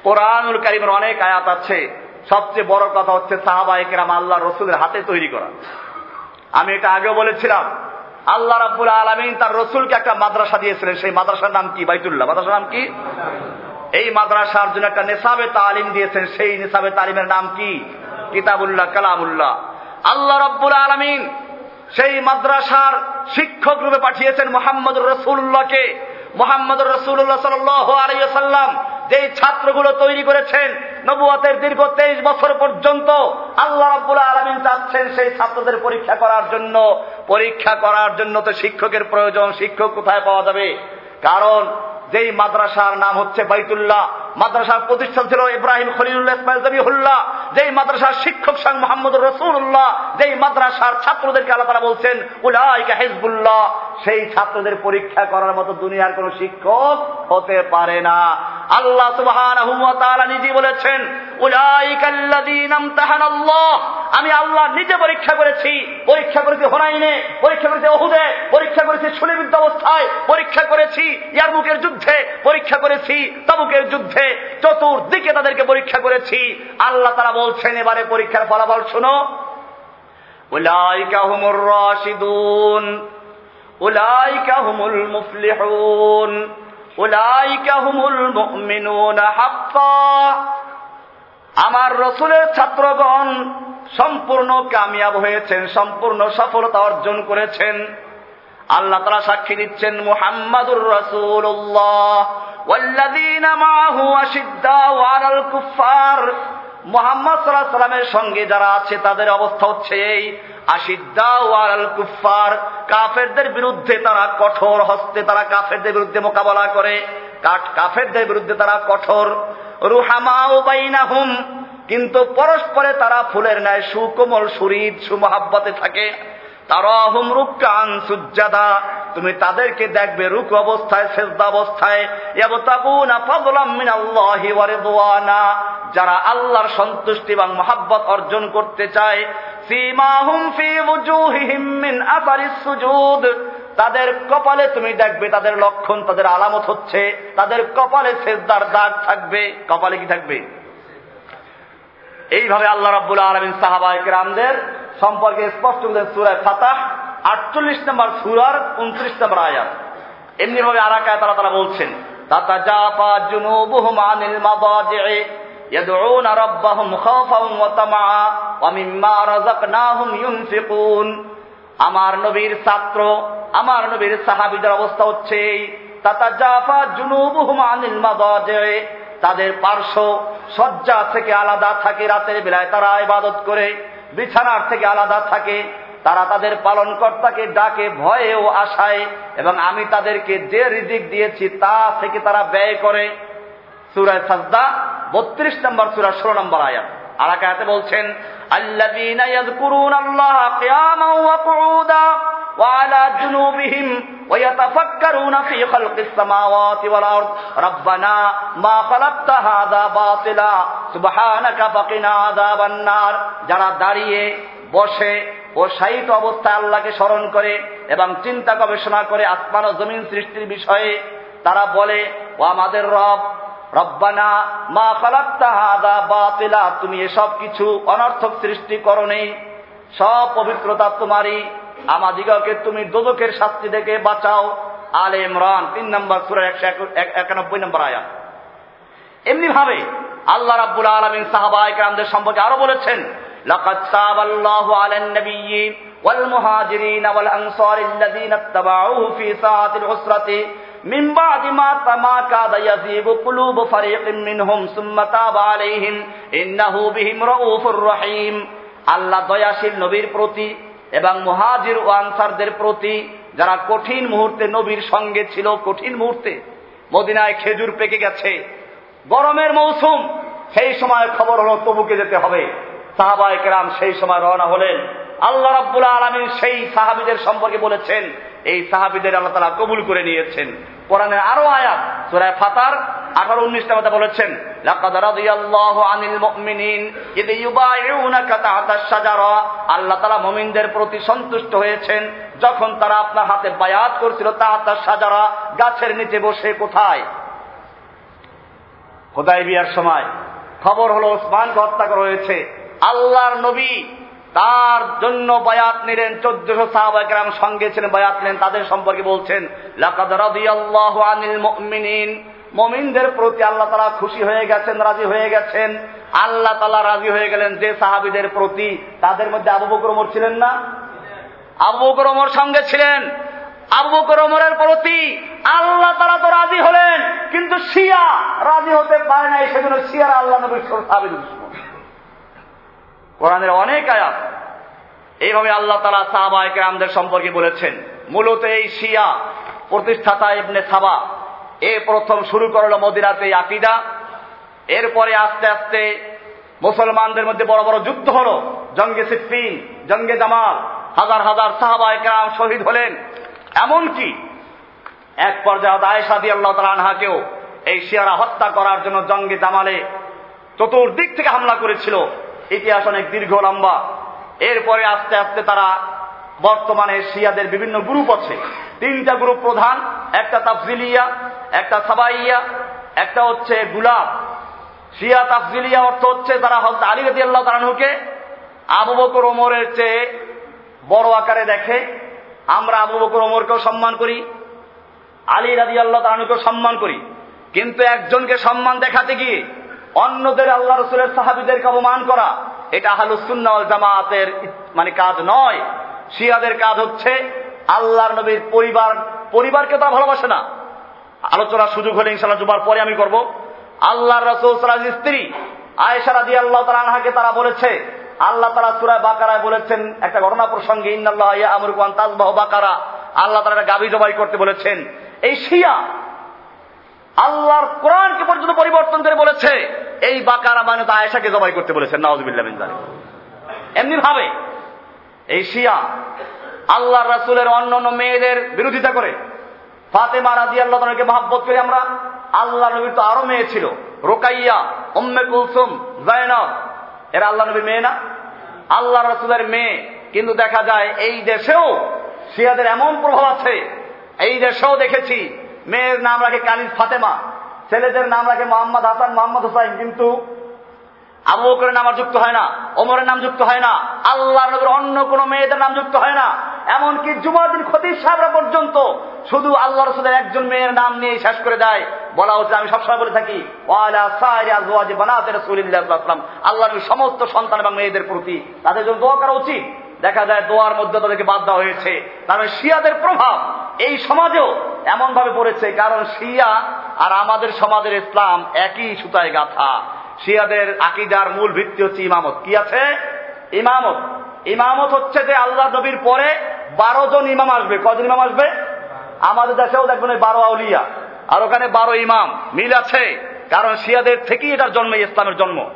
কোরআনুল কারিমের অনেক আয়াত আছে। সবচেয়ে বড় কথা হচ্ছে সাহাবাহিকেরাম আল্লাহ রসুলের হাতে তৈরি করা। আমি এটা আগেও বলেছিলাম আল্লাহ রাব্বুল আলমিন তার রসুলকে একটা মাদ্রাসা দিয়েছিলেন। সেই মাদ্রাসার নাম কি? বাইতুল্লাহ। মাদ্রাসার নাম কি? এই মাদ্রাসার জন্য একটা নেশাবে তালিম দিয়েছেন। সেই নেশাবে তালিমের নাম কি? কিতাবুল্লাহ, কালামুল্লাহ। আল্লাহ রব্বুল আলমিন সেই মাদ্রাসার শিক্ষক রূপে পাঠিয়েছেন মোহাম্মদ রসুল্লাহকে মোহাম্মদ রসুল্লাহ সাল্লাম যেই ছাত্রগুলো তৈরি করেছেন নবুয়াতের দীর্ঘ তেইশ বছর পর্যন্ত আল্লাহ রাব্বুল আলমিন চাচ্ছেন সেই ছাত্রদের পরীক্ষা করার জন্য। পরীক্ষা করার জন্য তো শিক্ষকের প্রয়োজন। শিক্ষক কোথায় পাওয়া যাবে? কারণ যেই মাদ্রাসার নাম হচ্ছে বাইতুল্লাহ, মাদ্রাসার প্রতিষ্ঠান ছিল ইব্রাহিম খলিলুল্লাহ ইসমাইল যেই মাদ্রাসার শিক্ষক সাং মোহাম্মদ রসুল্লাহ যেই মাদ্রাসার ছাত্রদেরকে আল্লাহ বলছেন, উলাইকা হিজবুল্লাহ। সেই ছাত্রদের পরীক্ষা করার মতো দুনিয়ার কোন শিক্ষক হতে পারে না। আল্লাহ নিজে বলেছেন আমি আল্লাহ নিজে পরীক্ষা করেছি। পরীক্ষা করেছি হোনাইনে, পরীক্ষা করেছি অহুদে পরীক্ষা করেছি সুলিবিদ্ধ অবস্থায়, পরীক্ষা করেছি ইয়ারমুকের যুদ্ধে, পরীক্ষা করেছি তাবুকের যুদ্ধে, চতুর্দিকে তাদেরকে পরীক্ষা করেছি। আল্লাহ তারা বলছেন, এবারে পরীক্ষার ফলাফল শোনো। উলাইকা হুমুর রাশিদুন। উলাইকা হুমুল মুফলিহুন উলাইকা হুমুল মুমিনুনা হাক্কা আমার রসুলের ছাত্রগণ সম্পূর্ণ কামিয়াব হয়েছেন সম্পূর্ণ সফলতা অর্জন করেছেন আল্লাহ তারা সাক্ষী দিচ্ছেন মুহাম্মাদুর রসুল্লাহ والذين معه أشداء على الكفار মোহাম্মদ সাল্লাহ সাল্লামের সঙ্গে যারা আছে তাদের অবস্থা হচ্ছে এই কুফার কাফেরদের বিরুদ্ধে তারা কঠোর হস্তে তারা কাফেরদের বিরুদ্ধে মোকাবেলা করে। কাঠ কাফেরদের বিরুদ্ধে তারা কঠোর। রুহামাউ হুম কিন্তু পরস্পরে তারা ফুলের ন্যায় সুকোমল সুরিদ, সুমহাব্বতে থাকে। তারা হুম রুকান সুজাদা তুমি তাদেরকে দেখবে রুক অবস্থায়, সেজদা অবস্থায় যারা আল্লাহর সন্তুষ্টি এবং মহাব্বত অর্জন করতে চায় তাদের কপালে তুমি দেখবে তাদের লক্ষণ, তাদের আলামত হচ্ছে, তাদের কপালে সেজদার দাগ থাকবে। কপালে কি থাকবে? এইভাবে আল্লাহ রাব্বুল আলমিন সাহাবাহিক রামদের সম্পর্কে স্পষ্ট করলেন সুরায় ফাতাহ আটচল্লিশ নম্বর সুরার উনত্রিশ নম্বর আয়াত এমনি ভাবে আরাকায় তারা তারা বলছেন তাতা জাপা জুনুবুহুম আনিল মাদাজি'i يدعون ربهم خوفا وطمعا ومما رزقناهم ينفقون আমার নবীর ছাত্র আমার নবীর সাহাবিদের অবস্থা হচ্ছে এই তাতা জাফা জুনুবুহুম আনিল মাদাজি'i তাদের পার্শ্ব শয্যা থেকে আলাদা থাকে রাতের বেলায় তারা ইবাদত করে বিছানার থেকে আলাদা থাকে, তারা তাদের পালনকর্তাকে ডাকে ভয়ে ও আশায় এবং আমি তাদেরকে যে রিজিক দিয়েছি তা থেকে তারা ব্যয় করে। সুরায় সাজদা, বত্রিশ নম্বর, সুরা ষোলো নম্বর আয়াত। আলাকায়াতে বলছেন আল্লাযীনা ইয়াযকুরুনাল্লাহা কিয়ামান ওয়া কুউদা وعلى جنوبهم ويتفكرون في خلق السماوات والأرض ربنا ما خلقت هذا باطلا سبحانك فقنا عذاب النار যারা দাঁড়িয়ে বসে ও শায়িত অবস্থায় আল্লাহকে স্মরণ করে এবং চিন্তা গবেষণা করে আসমান ও জমিন সৃষ্টির বিষয়ে তারা বলে ও আমাদের রব রব্বানা মা খালাক্তা হাদা বাতিলা তুমি এসব কিছু অনর্থক সৃষ্টি করো নেই সব পবিত্রতা তোমারই আমাদিগকে তুমি দোদকের শাস্তি থেকে বাঁচাও আলে ইমরান তিন নম্বর সুরের একশো একানব্বই নম্বর আয়া এমনি ভাবে আল্লাহ রাব্বুল আলমিন সাহাবাহিক রামদের সম্পর্কে আরো বলেছেন لقد تاب الله على النبي والمهاجرين والأنصار الذين اتبعوه في ساعة العسرة من بعد ما ما كاد يزيغ قلوب فريق منهم ثم تاب عليهم إنه بهم رؤوف رحيم আল্লাহ দয়াশীল নবীর প্রতি এবং মুহাজির ও আনসারদের প্রতি যারা কঠিন মুহূর্তে নবীর সঙ্গে ছিল কঠিন মুহূর্তে মদিনায় খেজুর পেকে গেছে গরমের মৌসুম সেই সময় খবর হলো তবুকে যেতে হবে সাহাবায় কেরাম সেই সময় রওনা হলেন আল্লাহ রাব্বুল আলমিন সেই সাহাবিদের সম্পর্কে বলেছেন এই সাহাবিদের আল্লাহ তালা কবুল করে নিয়েছেন। কোরআনের আরও আয়াত সুরায় ফাতার আঠারো উনিশটা কথা বলেছেন আল্লাহ তাআলা মুমিনদের প্রতি সন্তুষ্ট হয়েছেন, যখন তারা আপনার হাতে বায়াত করছিল তাহতা শাজারা, গাছের নিচে বসে কোথায়? খোদাই বিয়ার সময়। খবর হলো ওসমানকে হত্যা করা হয়েছে। আল্লাহর নবী তার জন্য বায়াত নিলেন চোদ্দশো সাহাবাহাম সঙ্গে ছিলেন, বায়াত নিলেন, তাদের সম্পর্কে বলছেন মমিনদের প্রতি আল্লাহ তালা খুশি হয়ে গেছেন, রাজি হয়ে গেছেন। আল্লাহ তালা রাজি হয়ে গেলেন যে সাহাবিদের প্রতি। তাদের মধ্যে আবু বকর ওমর ছিলেন না? আবু বকর ওমর সঙ্গে ছিলেন। আবু বকর ওমরের প্রতি আল্লাহ তারা তো রাজি হলেন, কিন্তু শিয়া রাজি হতে পারে নাই, সেজন্য শিয়ারা আল্লাহ নবীর সাহাবিদ কোরআনের অনেক আয়াত। এইভাবে আল্লাহ তালা সাহাবাহিক রামদের সম্পর্কে বলেছেন, মূলত এই শিয়া প্রতিষ্ঠাতা ইবনে সাবা, এ প্রথম শুরু করল মদিনাতে আকিদা। এরপরে আস্তে আস্তে মুসলমানদের মধ্যে বড় বড় যুদ্ধ হলো, জঙ্গে সিফিন জঙ্গে জামাল, হাজার হাজার সাহাবাহিক রাম শহীদ হলেন। এমনকি এক পর্যায়ে আয়েশা দিয়ে আল্লাহ তালা আনহাকেও এই শিয়ারা হত্যা করার জন্য জঙ্গে জামালে চতুর্দিক থেকে হামলা করেছিল। ইতিহাস অনেক দীর্ঘ লম্বা। এরপরে আস্তে আস্তে তারা বর্তমানে শিয়াদের বিভিন্ন গ্রুপ আছে। তিনটা গ্রুপ প্রধান, একটা তাফজিলিয়া, একটা সাবাইয়া, একটা হচ্ছে গুলাব শিয়া তাফজিলিয়া অর্থ হচ্ছে তারা হজরত আলী রদি আল্লাহ তালানহুকে আবু বকর ওমরের চেয়ে বড় আকারে দেখে। আমরা আবু বকর ওমরকেও সম্মান করি, আলী রাজি আল্লাহ তালুকেও সম্মান করি। কিন্তু একজনকে সম্মান দেখাতে গিয়ে অন্যদের আল্লাহ রসুলের সাহাবিদেরকে অপমান করা। এটা আহলুসুন্নাল জামাতের মানে কাজ নয়। শিয়াদের কাজ হচ্ছে আল্লাহর নবীর পরিবার পরিবারকে তারা ভালোবাসে না। আলোচনার সুযোগ হলে ইনশাল্লাহ জুমার পরে আমি করব। আল্লাহর রসুল সালাজ স্ত্রী আয়েশা রাজি আল্লাহ তালা আনহাকে তারা বলেছে, আল্লাহ তারা সুরায় বাকারায় বলেছেন একটা ঘটনা প্রসঙ্গে, ইন্নাল্লাহ ইয়া আমর কুয়ান বাকারা। আল্লাহ তারা একটা গাভী জবাই করতে বলেছেন। এই শিয়া আল্লাহর কোরআনকে পর্যন্ত পরিবর্তন করে বলেছে। এই বাকারা মানে আয়েশাকে জবাই করতে বলেছেন জালিম এমনি ভাবে এই শিয়া আল্লাহ রাসুলের অন্য অন্য মেয়েদের বিরোধিতা করে, ফাতেমা রাজি আল্লাহ তালকে মহাব্বত করি আমরা আল্লাহ নবীর তো আরও মেয়ে ছিল, রোকাইয়া, উম্মে কুলসুম জায়নব এরা আল্লাহ নবীর মেয়ে না? আল্লাহ রসুলের মেয়ে। কিন্তু দেখা যায় এই দেশেও শিয়াদের এমন প্রভাব আছে, এই দেশেও দেখেছি মেয়ের নাম রাখে কানিজ ফাতেমা। ছেলেদের নাম রাখে মোহাম্মদ হাসান, মোহাম্মদ হোসাইন। কিন্তু আবু বকরের নাম আর যুক্ত হয় না, ওমরের নাম যুক্ত হয় না আল্লাহ নবীর অন্য কোন মেয়েদের নাম যুক্ত হয় না। এমনকি জুমাদিন খতির সাহেবরা পর্যন্ত শুধু আল্লাহ রসুলের একজন মেয়ের নাম নিয়ে শেষ করে দেয়। বলা হচ্ছে, আমি সবসময় বলে থাকি আল্লাহ নবীর সমস্ত সন্তান এবং মেয়েদের প্রতি তাদের জন্য দোয়া করা উচিত। দেখা যায়, দোয়ার মধ্যে তাদেরকে বাদ দেওয়া হয়েছে। কারণ শিয়াদের প্রভাব এই সমাজেও এমন ভাবে পড়েছে, কারণ শিয়া আর আমাদের সমাজের ইসলাম একই সুতায় গাথা। শিয়াদের আকিদার মূল ভিত্তি হচ্ছে ইমামত। কি আছে? ইমামত। ইমামত হচ্ছে যে আল্লাহ নবীর পরে বারো জন ইমাম আসবে। কজন ইমাম আসবে? আমাদের দেশেও দেখবেন বারো আউলিয়া। আর ওখানে বারো ইমাম। মিল আছে। কারণ শিয়াদের থেকেই এটার জন্ম, ইসলামের জন্ম।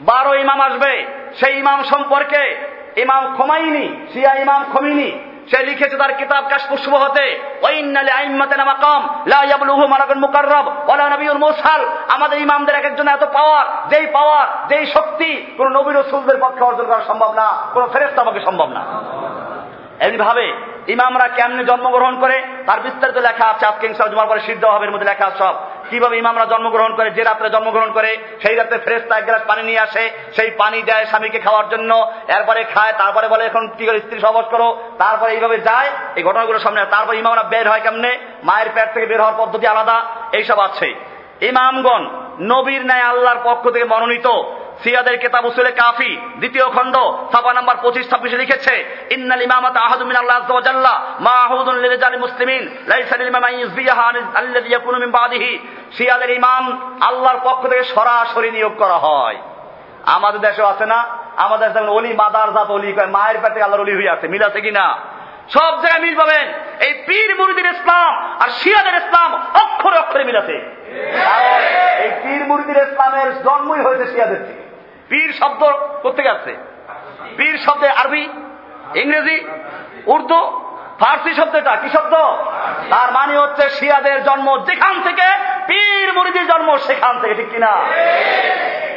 বারো ইমাম আসবে। সেই ইমাম সম্পর্কে ইমাম খমাইনি শিয়া ইমাম খমিনি সে লিখেছে তার কিতাব কাশফুস শুবহতে ওয়াইন্নালি আইম্মাতিনা মাকাম, লা ইয়াবলুহু মালাকুন মুকাররাব, ওয়ালা নাবিয়ুল মুরসাল। আমাদের ইমামদের এক একজন এত পাওয়ার, যেই পাওয়ার, যেই শক্তি, কোন নবী রাসূলদের পক্ষে অর্জন করা সম্ভব না, কোন ফেরেশতা পক্ষে সম্ভব না। এমনি ইমামরা কেমনে জন্মগ্রহণ করে, তার বিস্তারিত লেখা আছে, আজকে ইনশাল জুমার পরে সিদ্ধ হবে মধ্যে লেখা সব। কীভাবে ইমামরা জন্মগ্রহণ করে, যে রাত্রে জন্মগ্রহণ করে, সেই রাত্রে ফ্রেস্তা এক গ্লাস পানি নিয়ে আসে, সেই পানি দেয় স্বামীকে খাওয়ার জন্য, এরপরে খায়, তারপরে বলে, এখন কি করে স্ত্রী সবস করো? তারপরে এইভাবে যায়, এই ঘটনাগুলো সামনে তারপর ইমামরা বের হয় কেমনে? মায়ের পেট থেকে বের হওয়ার পদ্ধতি আলাদা, এইসব আছে। ইমামগণ নবীর ন্যায় আল্লাহর পক্ষ থেকে মনোনীত। সিয়াদের কেতাব উসুলে কাফি দ্বিতীয় খণ্ড ছাপা নাম্বার পঁচিশ ছাব্বিশে লিখেছে ইন্নাল ইমামাত আহাদু আল্লাহ জাল্লা মাহুদুন লিরিজাল মুসলিমিন লাইসা লিল ইমাম আল্লাযী ইয়াকুনু মিন বাদিহি। সিয়াদের ইমাম আল্লাহর পক্ষ থেকে সরাসরি নিয়োগ করা হয়। আমাদের দেশে আছে না? আমাদের দেশে অলি মাদার জাত অলি কয় মায়ের পেটে আল্লাহর অলি হয়ে আছে মিল আছে কিনা? সব জায়গায় মিল পাবেন। এই পীর মুরিদের ইসলাম আর শিয়াদের ইসলাম অক্ষরে অক্ষরে মিল আছে। এই পীর মুরিদের ইসলামের জন্মই হয়েছে শিয়াদের থেকে। পীর শব্দ কোথেকে আসছে? পীর শব্দে আরবি, ইংরেজি, উর্দু, ফার্সি শব্দটা কি শব্দ? তার মানে হচ্ছে শিয়াদের জন্ম যেখান থেকে পীর মুরিদের জন্ম সেখান থেকে, ঠিক কিনা?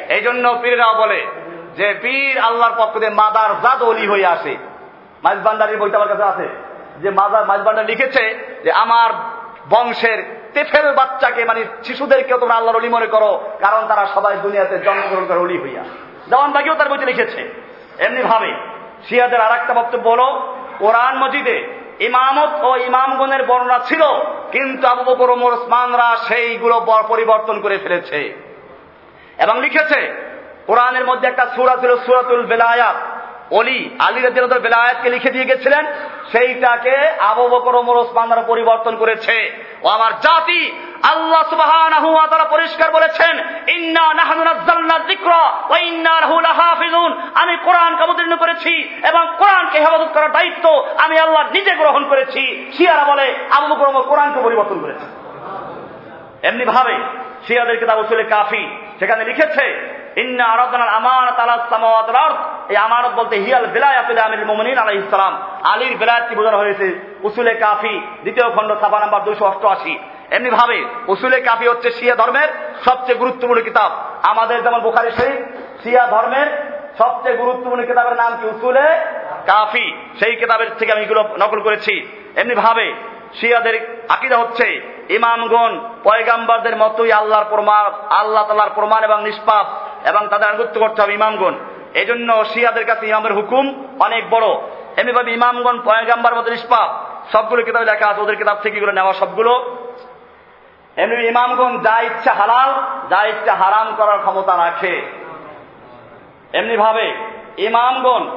এই জন্য পীররাও বলে যে পীর আল্লাহর পক্ষ থেকে মাদার জাদ অলি হয়ে আসে। মাইজবান্ডারির বইটা আমার কাছে আছে। যে মাদার মাইজবান্ডার লিখেছে যে আমার বংশের তেফেল বাচ্চাকে মানে শিশুদেরকেও তোমরা আল্লাহর অলি মনে করো, কারণ তারা সবাই দুনিয়াতে জন্মগ্রহণ করে অলি হইয়া। দেওয়ান বাকিও তার বইতে লিখেছে। এমনি ভাবে, শিয়াদের আর একটা বক্তব্য হলো, কোরআন মজিদে ইমামত ও ইমামগণের বর্ণনা ছিল, কিন্তু আবু বকর ওমর ওসমানরা সেইগুলো পরিবর্তন করে ফেলেছে। এবং লিখেছে, কোরআনের মধ্যে একটা সুরা ছিল সুরাতুল বেলায়াত। অলি আলী রাজিয়াল বেলায়াতকে লিখে দিয়ে গেছিলেন, সেইটাকে আবু বকর ওমর ওসমান পরিবর্তন করেছে। ও আমার জাতি আল্লাহ সুবহানাহু ওয়া তাআলা পরিষ্কার বলেছেন, ইন্না নাহনু নাযালনা যিকরা ওয়া ইন্না লাহু আমি কোরআনকে অবতীর্ণ করেছি এবং কোরআনকে হেফাজত করার দায়িত্ব আমি আল্লাহ নিজে গ্রহণ করেছি। শিয়ারা বলে আবু বকর ওমর কোরআনকে পরিবর্তন করেছে। এমনি ভাবে শিয়াদের কিতাব উসুলে কাফি, সেখানে লিখেছে আমানত বলতে হিয়াল আলীর হয়েছে উসুলে কাফি, দ্বিতীয় খণ্ড উসুলে কাফি হচ্ছে শিয়া ধর্মের সবচেয়ে গুরুত্বপূর্ণ কিতাব। আমাদের যেমন বুখারি শরীফ, শিয়া ধর্মের সবচেয়ে গুরুত্বপূর্ণ কিতাবের নাম কি? উসুলে কাফি। সেই কিতাবের থেকে আমি এগুলো নকল করেছি। এমনি ভাবে শিয়াদের আকিদা হচ্ছে ইমামগণ, পয়গাম্বারদের মতোই আল্লাহর প্রমাণ, আল্লাহ তাল্লাহর প্রমাণ এবং নিষ্পাপ। এবং তাদের আনুগত্য করতে হবে ইমামগণ। এই জন্য শিয়াদের কাছে ইমামের হুকুম অনেক বড়। এমনিভাবে ইমামগণ পয়গাম্বার মতো নিষ্পাপ। সবগুলো কিতাবে লেখা আছে, ওদের কিতাব থেকে এগুলো নেওয়া সবগুলো। এমনি ইমামগণ যা ইচ্ছা হালাল, যা ইচ্ছা হারাম করার ক্ষমতা রাখে। এমনি ভাবে ইমামগণ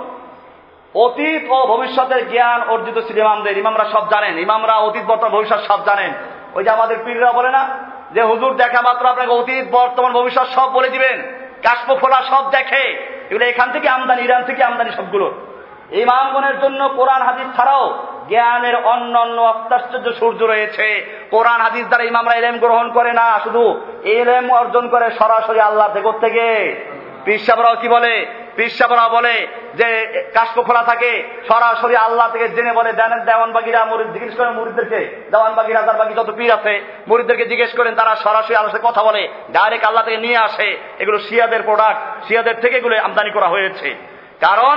অতীত ও ভবিষ্যতের জ্ঞান অর্জিত ছিল ইমামদের। ইমামরা সব জানেন। ইমামরা অতীত, বর্তমান, ভবিষ্যৎ সব জানেন। ওই যে আমাদের পীররা বলে না যে, হুজুর দেখা মাত্র আপনাকে অতীত, বর্তমান, ভবিষ্যৎ সব বলে দিবেন। কাশ্প ফোলা সব দেখে। এগুলো এখান থেকে আমদানি, ইরান থেকে আমদানি সবগুলো। ইমামগণের জন্য কোরআন হাদিস ছাড়াও জ্ঞানের অন্য অন্য অত্যাশ্চর্য সূর্য রয়েছে। কোরআন হাদিস দ্বারা ইমামরা এলেম গ্রহণ করে না, শুধু এলেম অর্জন করে সরাসরি আল্লাহ থেকে। থেকে পিসাবরাও কি বলে? পিসাবরাও বলে যে কাশ্প খোলা থাকে, সরাসরি আল্লাহ থেকে জেনে বলে দেনের দেওয়ানবাগিরা মুরিদ জিজ্ঞেস করেন, মুরিদদেরকে দেওয়ানবাগি রাজার বাগি যত পীর আছে, মুরিদদেরকে জিজ্ঞেস করেন, তারা সরাসরি আল্লাহ কথা বলে ডাইরেক্ট আল্লাহ থেকে নিয়ে আসে। এগুলো শিয়াদের প্রোডাক্ট শিয়াদের থেকে এগুলো আমদানি করা হয়েছে। কারণ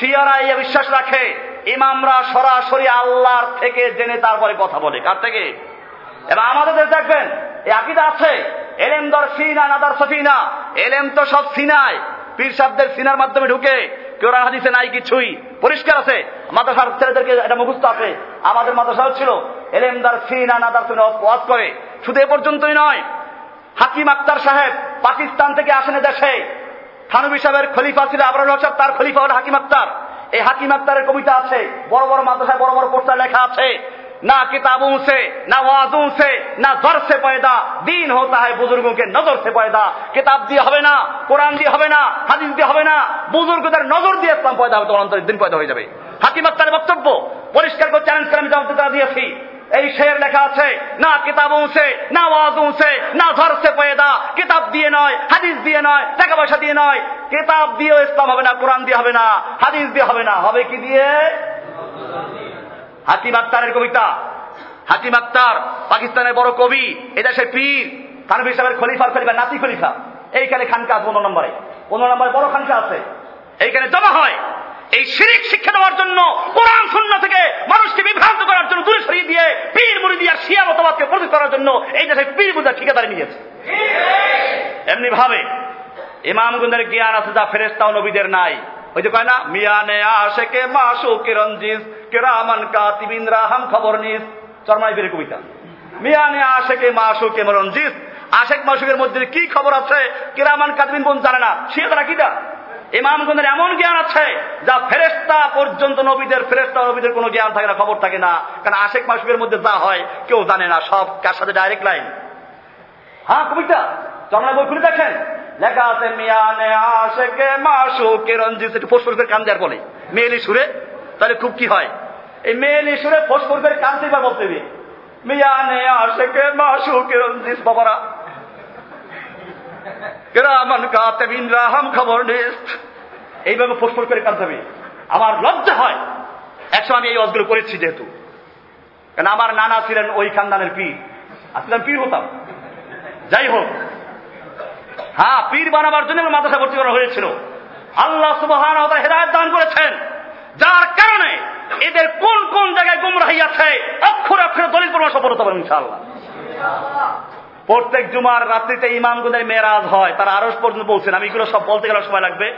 শিয়ারা এই বিশ্বাস রাখে, ইমামরা সরাসরি আল্লাহর থেকে জেনে তারপরে কথা বলে। কার থেকে? এবার আমাদের দেশ দেখবেন, এই আকিদা আছে, এলেম দর সিনা, নাদার সফিনা, এলেম তো সব সিনায় পীর সাহেবদের সিনার মাধ্যমে ঢুকে কোরআন হাদিসে নাই কিছুই। পরিষ্কার আছে। মাদ্রাসার ছেলেদেরকে এটা মুখস্থ আছে। আমাদের মাদ্রাসাও ছিল। এলেম দর সিনা নাদার সফিনা ওয়াজ করে। শুধু এ পর্যন্তই নয়, হাকিম আক্তার সাহেব পাকিস্তান থেকে আসেন দেশে। থানবী সাহেবের খলিফা ছিল আবরুল হক তার খলিফা হল হাকিম আক্তার। এই হাকিম আক্তারের কবিতা আছে। বড় বড় মাদ্রাসায় বড় বড় পোস্টার লেখা আছে। ना किताबों से ना वाजों से ना जर से पैदा दीन होता है बुजुर्गों के नजर से पैदा কিতাব দিয়ে হবে না কোরআন দিয়ে হবে না হাদিস দিয়ে হবে না বুজুর্গদের নজর দিয়ে ইসলাম পয়দা হবে তখন দিন পয়দা হয়ে যাবে হাকিম আক্তারের বক্তব্য পরিষ্কার করে চ্যালেঞ্জ করে আমি জবাব দিতে দিয়েছি এই শের লেখা আছে না কিতাবও সে না ওয়াজও সে না ধর সে পয়দা কিতাব দিয়ে নয় হাদিস দিয়ে নয় টাকা পয়সা দিয়ে নয় কিতাব দিয়েও ইসলাম হবে না কোরআন দিয়ে হবে না হাদিস দিয়ে হবে না হবে কি দিয়ে হাকিম আক্তারের কবিতা। হাতিম আক্তার পাকিস্তানের বড় কবি এদেশের পীর থানবী সাহেবের খলিফার খলিফা নাতি খলিফা। এইখানে খানকা আছে পনেরো নম্বরে। পনেরো নম্বরে বড় খানকা আছে। এইখানে জমা হয়। এই শিরিক শিক্ষা দেওয়ার জন্য কোরআন শূন্য থেকে মানুষকে বিভ্রান্ত করার জন্য দূরে সরিয়ে দিয়ে পীর মুড়ি দিয়ে শিয়া মতবাদকে প্রতিষ্ঠা করার জন্য এই দেশে পীর বুঝা ঠিকাদারি নিয়েছে। এমনি ভাবে ইমামগুন্দের জ্ঞান আছে যা ফেরেস্তাও নবীদের নাই। ওই যে কয় না? মিয়ানে আশেকে মাসু কিরঞ্জিস কেরামান কাতিবিন রাহাম খবর নিস। চরমাই বের কবিতা। মিয়ানে আশেকে মাসু কে মরঞ্জিস আশেক মাসুকের মধ্যে কি খবর আছে? কেরামান কাতিবিন বোন জানে না। সে তারা কিটা ইমামগণের এমন জ্ঞান আছে যা ফেরেস্তা পর্যন্ত নবীদের ফেরেস্তা নবীদের কোনো জ্ঞান থাকে না, খবর থাকে না। কারণ আশেক মাসুকের মধ্যে যা হয়, কেউ জানে না, সব কার সাথে ডাইরেক্ট লাইন হ্যাঁ কবিতা? চরমাই বই খুলে দেখেন। লেখা আছে মিয়ানে আশেকে মাসুকে রঞ্জিত একটু ফোসফোর কান দেওয়ার বলে। মেয়েলি সুরে, তাহলে খুব কি হয়? এই মেয়েলি সুরে ফোসফোর করে কান থেকে বলতে হবে। মিয়ানে আশেকে মাসুকে রঞ্জিত, বাবারা। কেরামান কাতেবিন রাহাম খবর নিস। এইভাবে ফোসফোর করে কাঁদতে হবে আমার লজ্জা হয়। একসময় আমি এই অজগুলো করেছি যেহেতু। কারণ আমার নানা ছিলেন ওই খানদানের পীর। আসলাম পীর হতাম। যাই হোক হ্যাঁ পীর বানাবার জন্য মাদ্রাসা ভর্তি করা হয়েছিল। আল্লাহ সুবহান হেদায়ত দান করেছেন। যার কারণে এদের কোন কোন জায়গায় গুমরাহি আছে, অক্ষর অক্ষরে দলিল প্রমাণ সফলতা পারেন ইনশাআল্লাহ। প্রত্যেক জুমার রাত্রিতে ইমামগঞ্জের মেয়েরাজ হয়, তারা আরও পর্যন্ত পৌঁছেন। আমি এগুলো সব বলতে গেলে সময় লাগবে।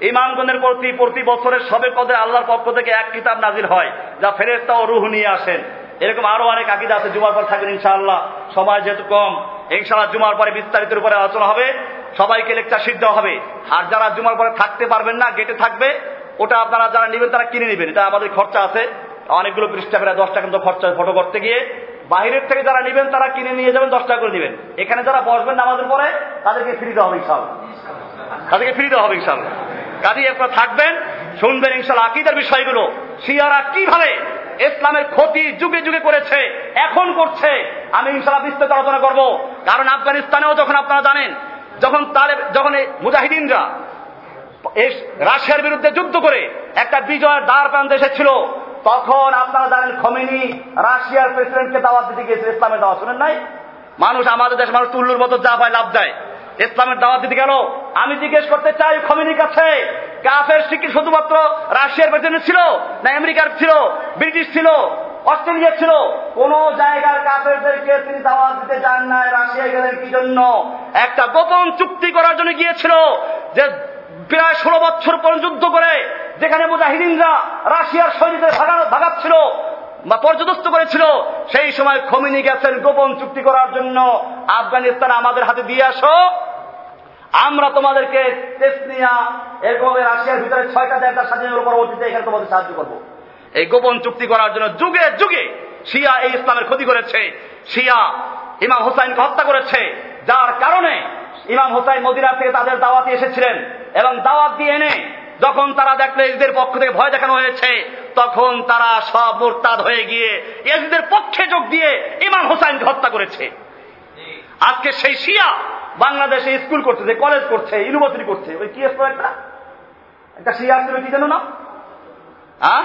ইমামগঞ্জের প্রতি প্রতি বছরের সবে পদে আল্লাহর পক্ষ থেকে এক কিতাব নাজির হয়, যা ফেরেস্তা ও রুহ নিয়ে আসেন। এরকম আরও অনেক আকিদা আছে, জুমার পর থাকবেন ইনশাআল্লাহ। সময় যেহেতু কম, ইনশাআল্লাহ জুমার পরে বিস্তারিত উপরে আলোচনা হবে। সবাইকে লেকচার সিদ্ধ হবে। আর যারা জুমার পরে থাকতে পারবেন না গেটে থাকবে, ওটা আপনারা যারা নেবেন তারা কিনে নেবেন, এটা আমাদের খরচা আছে। অনেকগুলো পৃষ্ঠা প্রায় দশ টাকা খরচা ফটো করতে গিয়ে। বাহিরের থেকে যারা নেবেন, তারা কিনে নিয়ে যাবেন, দশ টাকা করে নেবেন। এখানে যারা বসবেন নামাজের পরে, তাদেরকে ফ্রি দেওয়া হবে ইনশাল্লাহ তাদেরকে ফ্রি দেওয়া হবে ইনশাল্লাহ কাজে আপনারা থাকবেন, শুনবেন ইনশাল্লাহ আকিদার বিষয়গুলো। শিয়ারা কীভাবে ইসলামের ক্ষতি যুগে যুগে করেছে, এখন করছে। আমি ইনশাল্লাহ বিস্তারিত আলোচনা করব। কারণ আফগানিস্তানেও যখন আপনারা জানেন, যখন তালে যখন মুজাহিদিনরা রাশিয়ার বিরুদ্ধে যুদ্ধ করে একটা বিজয়ের দ্বার প্রান্তে এসেছিল, তখন আপনারা জানেন খমিনি রাশিয়ার প্রেসিডেন্টকে দাওয়াত দিতে গিয়েছিল, ইসলামের দাওয়াত। শুনেন নাই? মানুষ আমাদের দেশ মানুষ তুল্লুর মতো যা পায় লাভ দেয়। ইসলামের দাওয়াত দিতে গেল। আমি জিজ্ঞেস করতে চাই, খমিনির কাছে, কাফের শিক্ষিত শুধুমাত্র রাশিয়ার প্রেসিডেন্ট ছিল না আমেরিকার ছিল, ব্রিটিশ ছিল অস্ট্রেলিয়া ছিল? কোন জায়গার কাফেরদেরকে তিনি দাওয়াত দিতে যান নাই রাশিয়া গেলেন কি জন্য? একটা গোপন চুক্তি করার জন্য গিয়েছিল যে প্রায় ষোলো বছর পর্যন্ত যুদ্ধ করে, যেখানে মুজাহিদিনরা রাশিয়ার সৈনিকদের ভাগাচ্ছিল, বা পর্যদস্ত করেছিল। সেই সময় খমিনি গেছেন গোপন চুক্তি করার জন্য। আফগানিস্তান আমাদের হাতে দিয়ে আসো। আমরা তোমাদেরকে তেসনিয়া এরকম রাশিয়ার ভিতরে ছয়টা দেড়টা স্বাধীনের পরবর্তীতে এখানে তোমাদের সাহায্য করব। এই গোপন চুক্তি করার জন্য যুগে যুগে শিয়া এই ইসলামের ক্ষতি করেছে। শিয়া ইমাম হুসাইনকে হত্যা করেছে। যার কারণে ইমাম হুসাইন মদিনার থেকে তাদের দাওয়াতে এসেছিলেন এবং দাওয়াত দিয়ে এনে যখন তারা দেখল এদের পক্ষ থেকে ভয় দেখানো হয়েছে, তখন তারা সব মোরতাদ হয়ে গিয়ে এদের পক্ষে যোগ দিয়ে ইমাম হুসাইনকে হত্যা করেছে। আজকে সেই শিয়া বাংলাদেশে স্কুল করছে কলেজ করছে ইউনিভার্সিটি করছে, ওই কি আসতো একটা? একটা শিয়া আসছিল কি জানো না হ্যাঁ?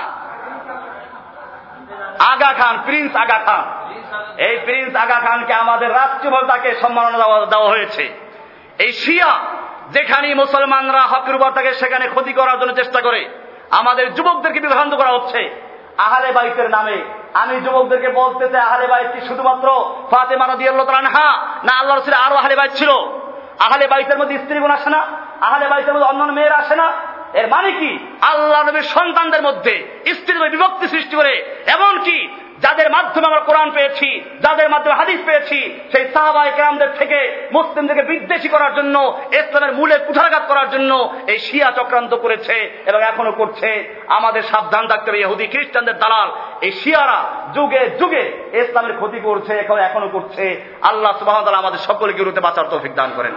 আগা খান, প্রিন্স আগা খান। এই প্রিন্স আগা খানকে আমাদের রাষ্ট্রীয়ভাবে তাকে সম্মাননা দেওয়া- হয়েছে। এই শিয়া যেখানে মুসলমানরা হকের উপর থাকে, সেখানে ক্ষতি করার জন্য চেষ্টা করে। আমাদের যুবকদেরকে বিভ্রান্ত করা হচ্ছে। আহালে বাইতের নামে আমি যুবকদেরকে বলতে চাই, আহলে বাইত কি শুধুমাত্র ফাতেমা রাদিয়াল্লাহু তাআলা আনহা, না আল্লাহর রসুল আরও আহলে বাইত ছিল? আহলে বাইতের মধ্যে স্ত্রী গুণ আসে না? আহলে বাইতের মধ্যে অন্যান্য মেয়েরা আসে না? এর মানে কি? আল্লাহ নবীর সন্তানদের মধ্যে স্ত্রীর বিভক্তি সৃষ্টি করে এমন কি যাদের মাধ্যমে আমরা কোরআন পেয়েছি, যাদের মাধ্যমে হাদিস পেয়েছি, সেই সাহাবাই কেরামদের থেকে, মুসলিমদেরকে বিদ্বেষী করার জন্য, ইসলামের মূলে কুঠারাঘাত করার জন্য এই শিয়া চক্রান্ত করেছে এবং এখনও করছে। আমাদের সাবধান থাকতে হবে, ইহুদি, খ্রিস্টানদের দালাল। এই শিয়ারা যুগে যুগে ইসলামের ক্ষতি করছে এখন এখনও করছে। আল্লাহ সুবাহ আমাদের সকলকে রুতে বাঁচার তৌফিক দান করেন।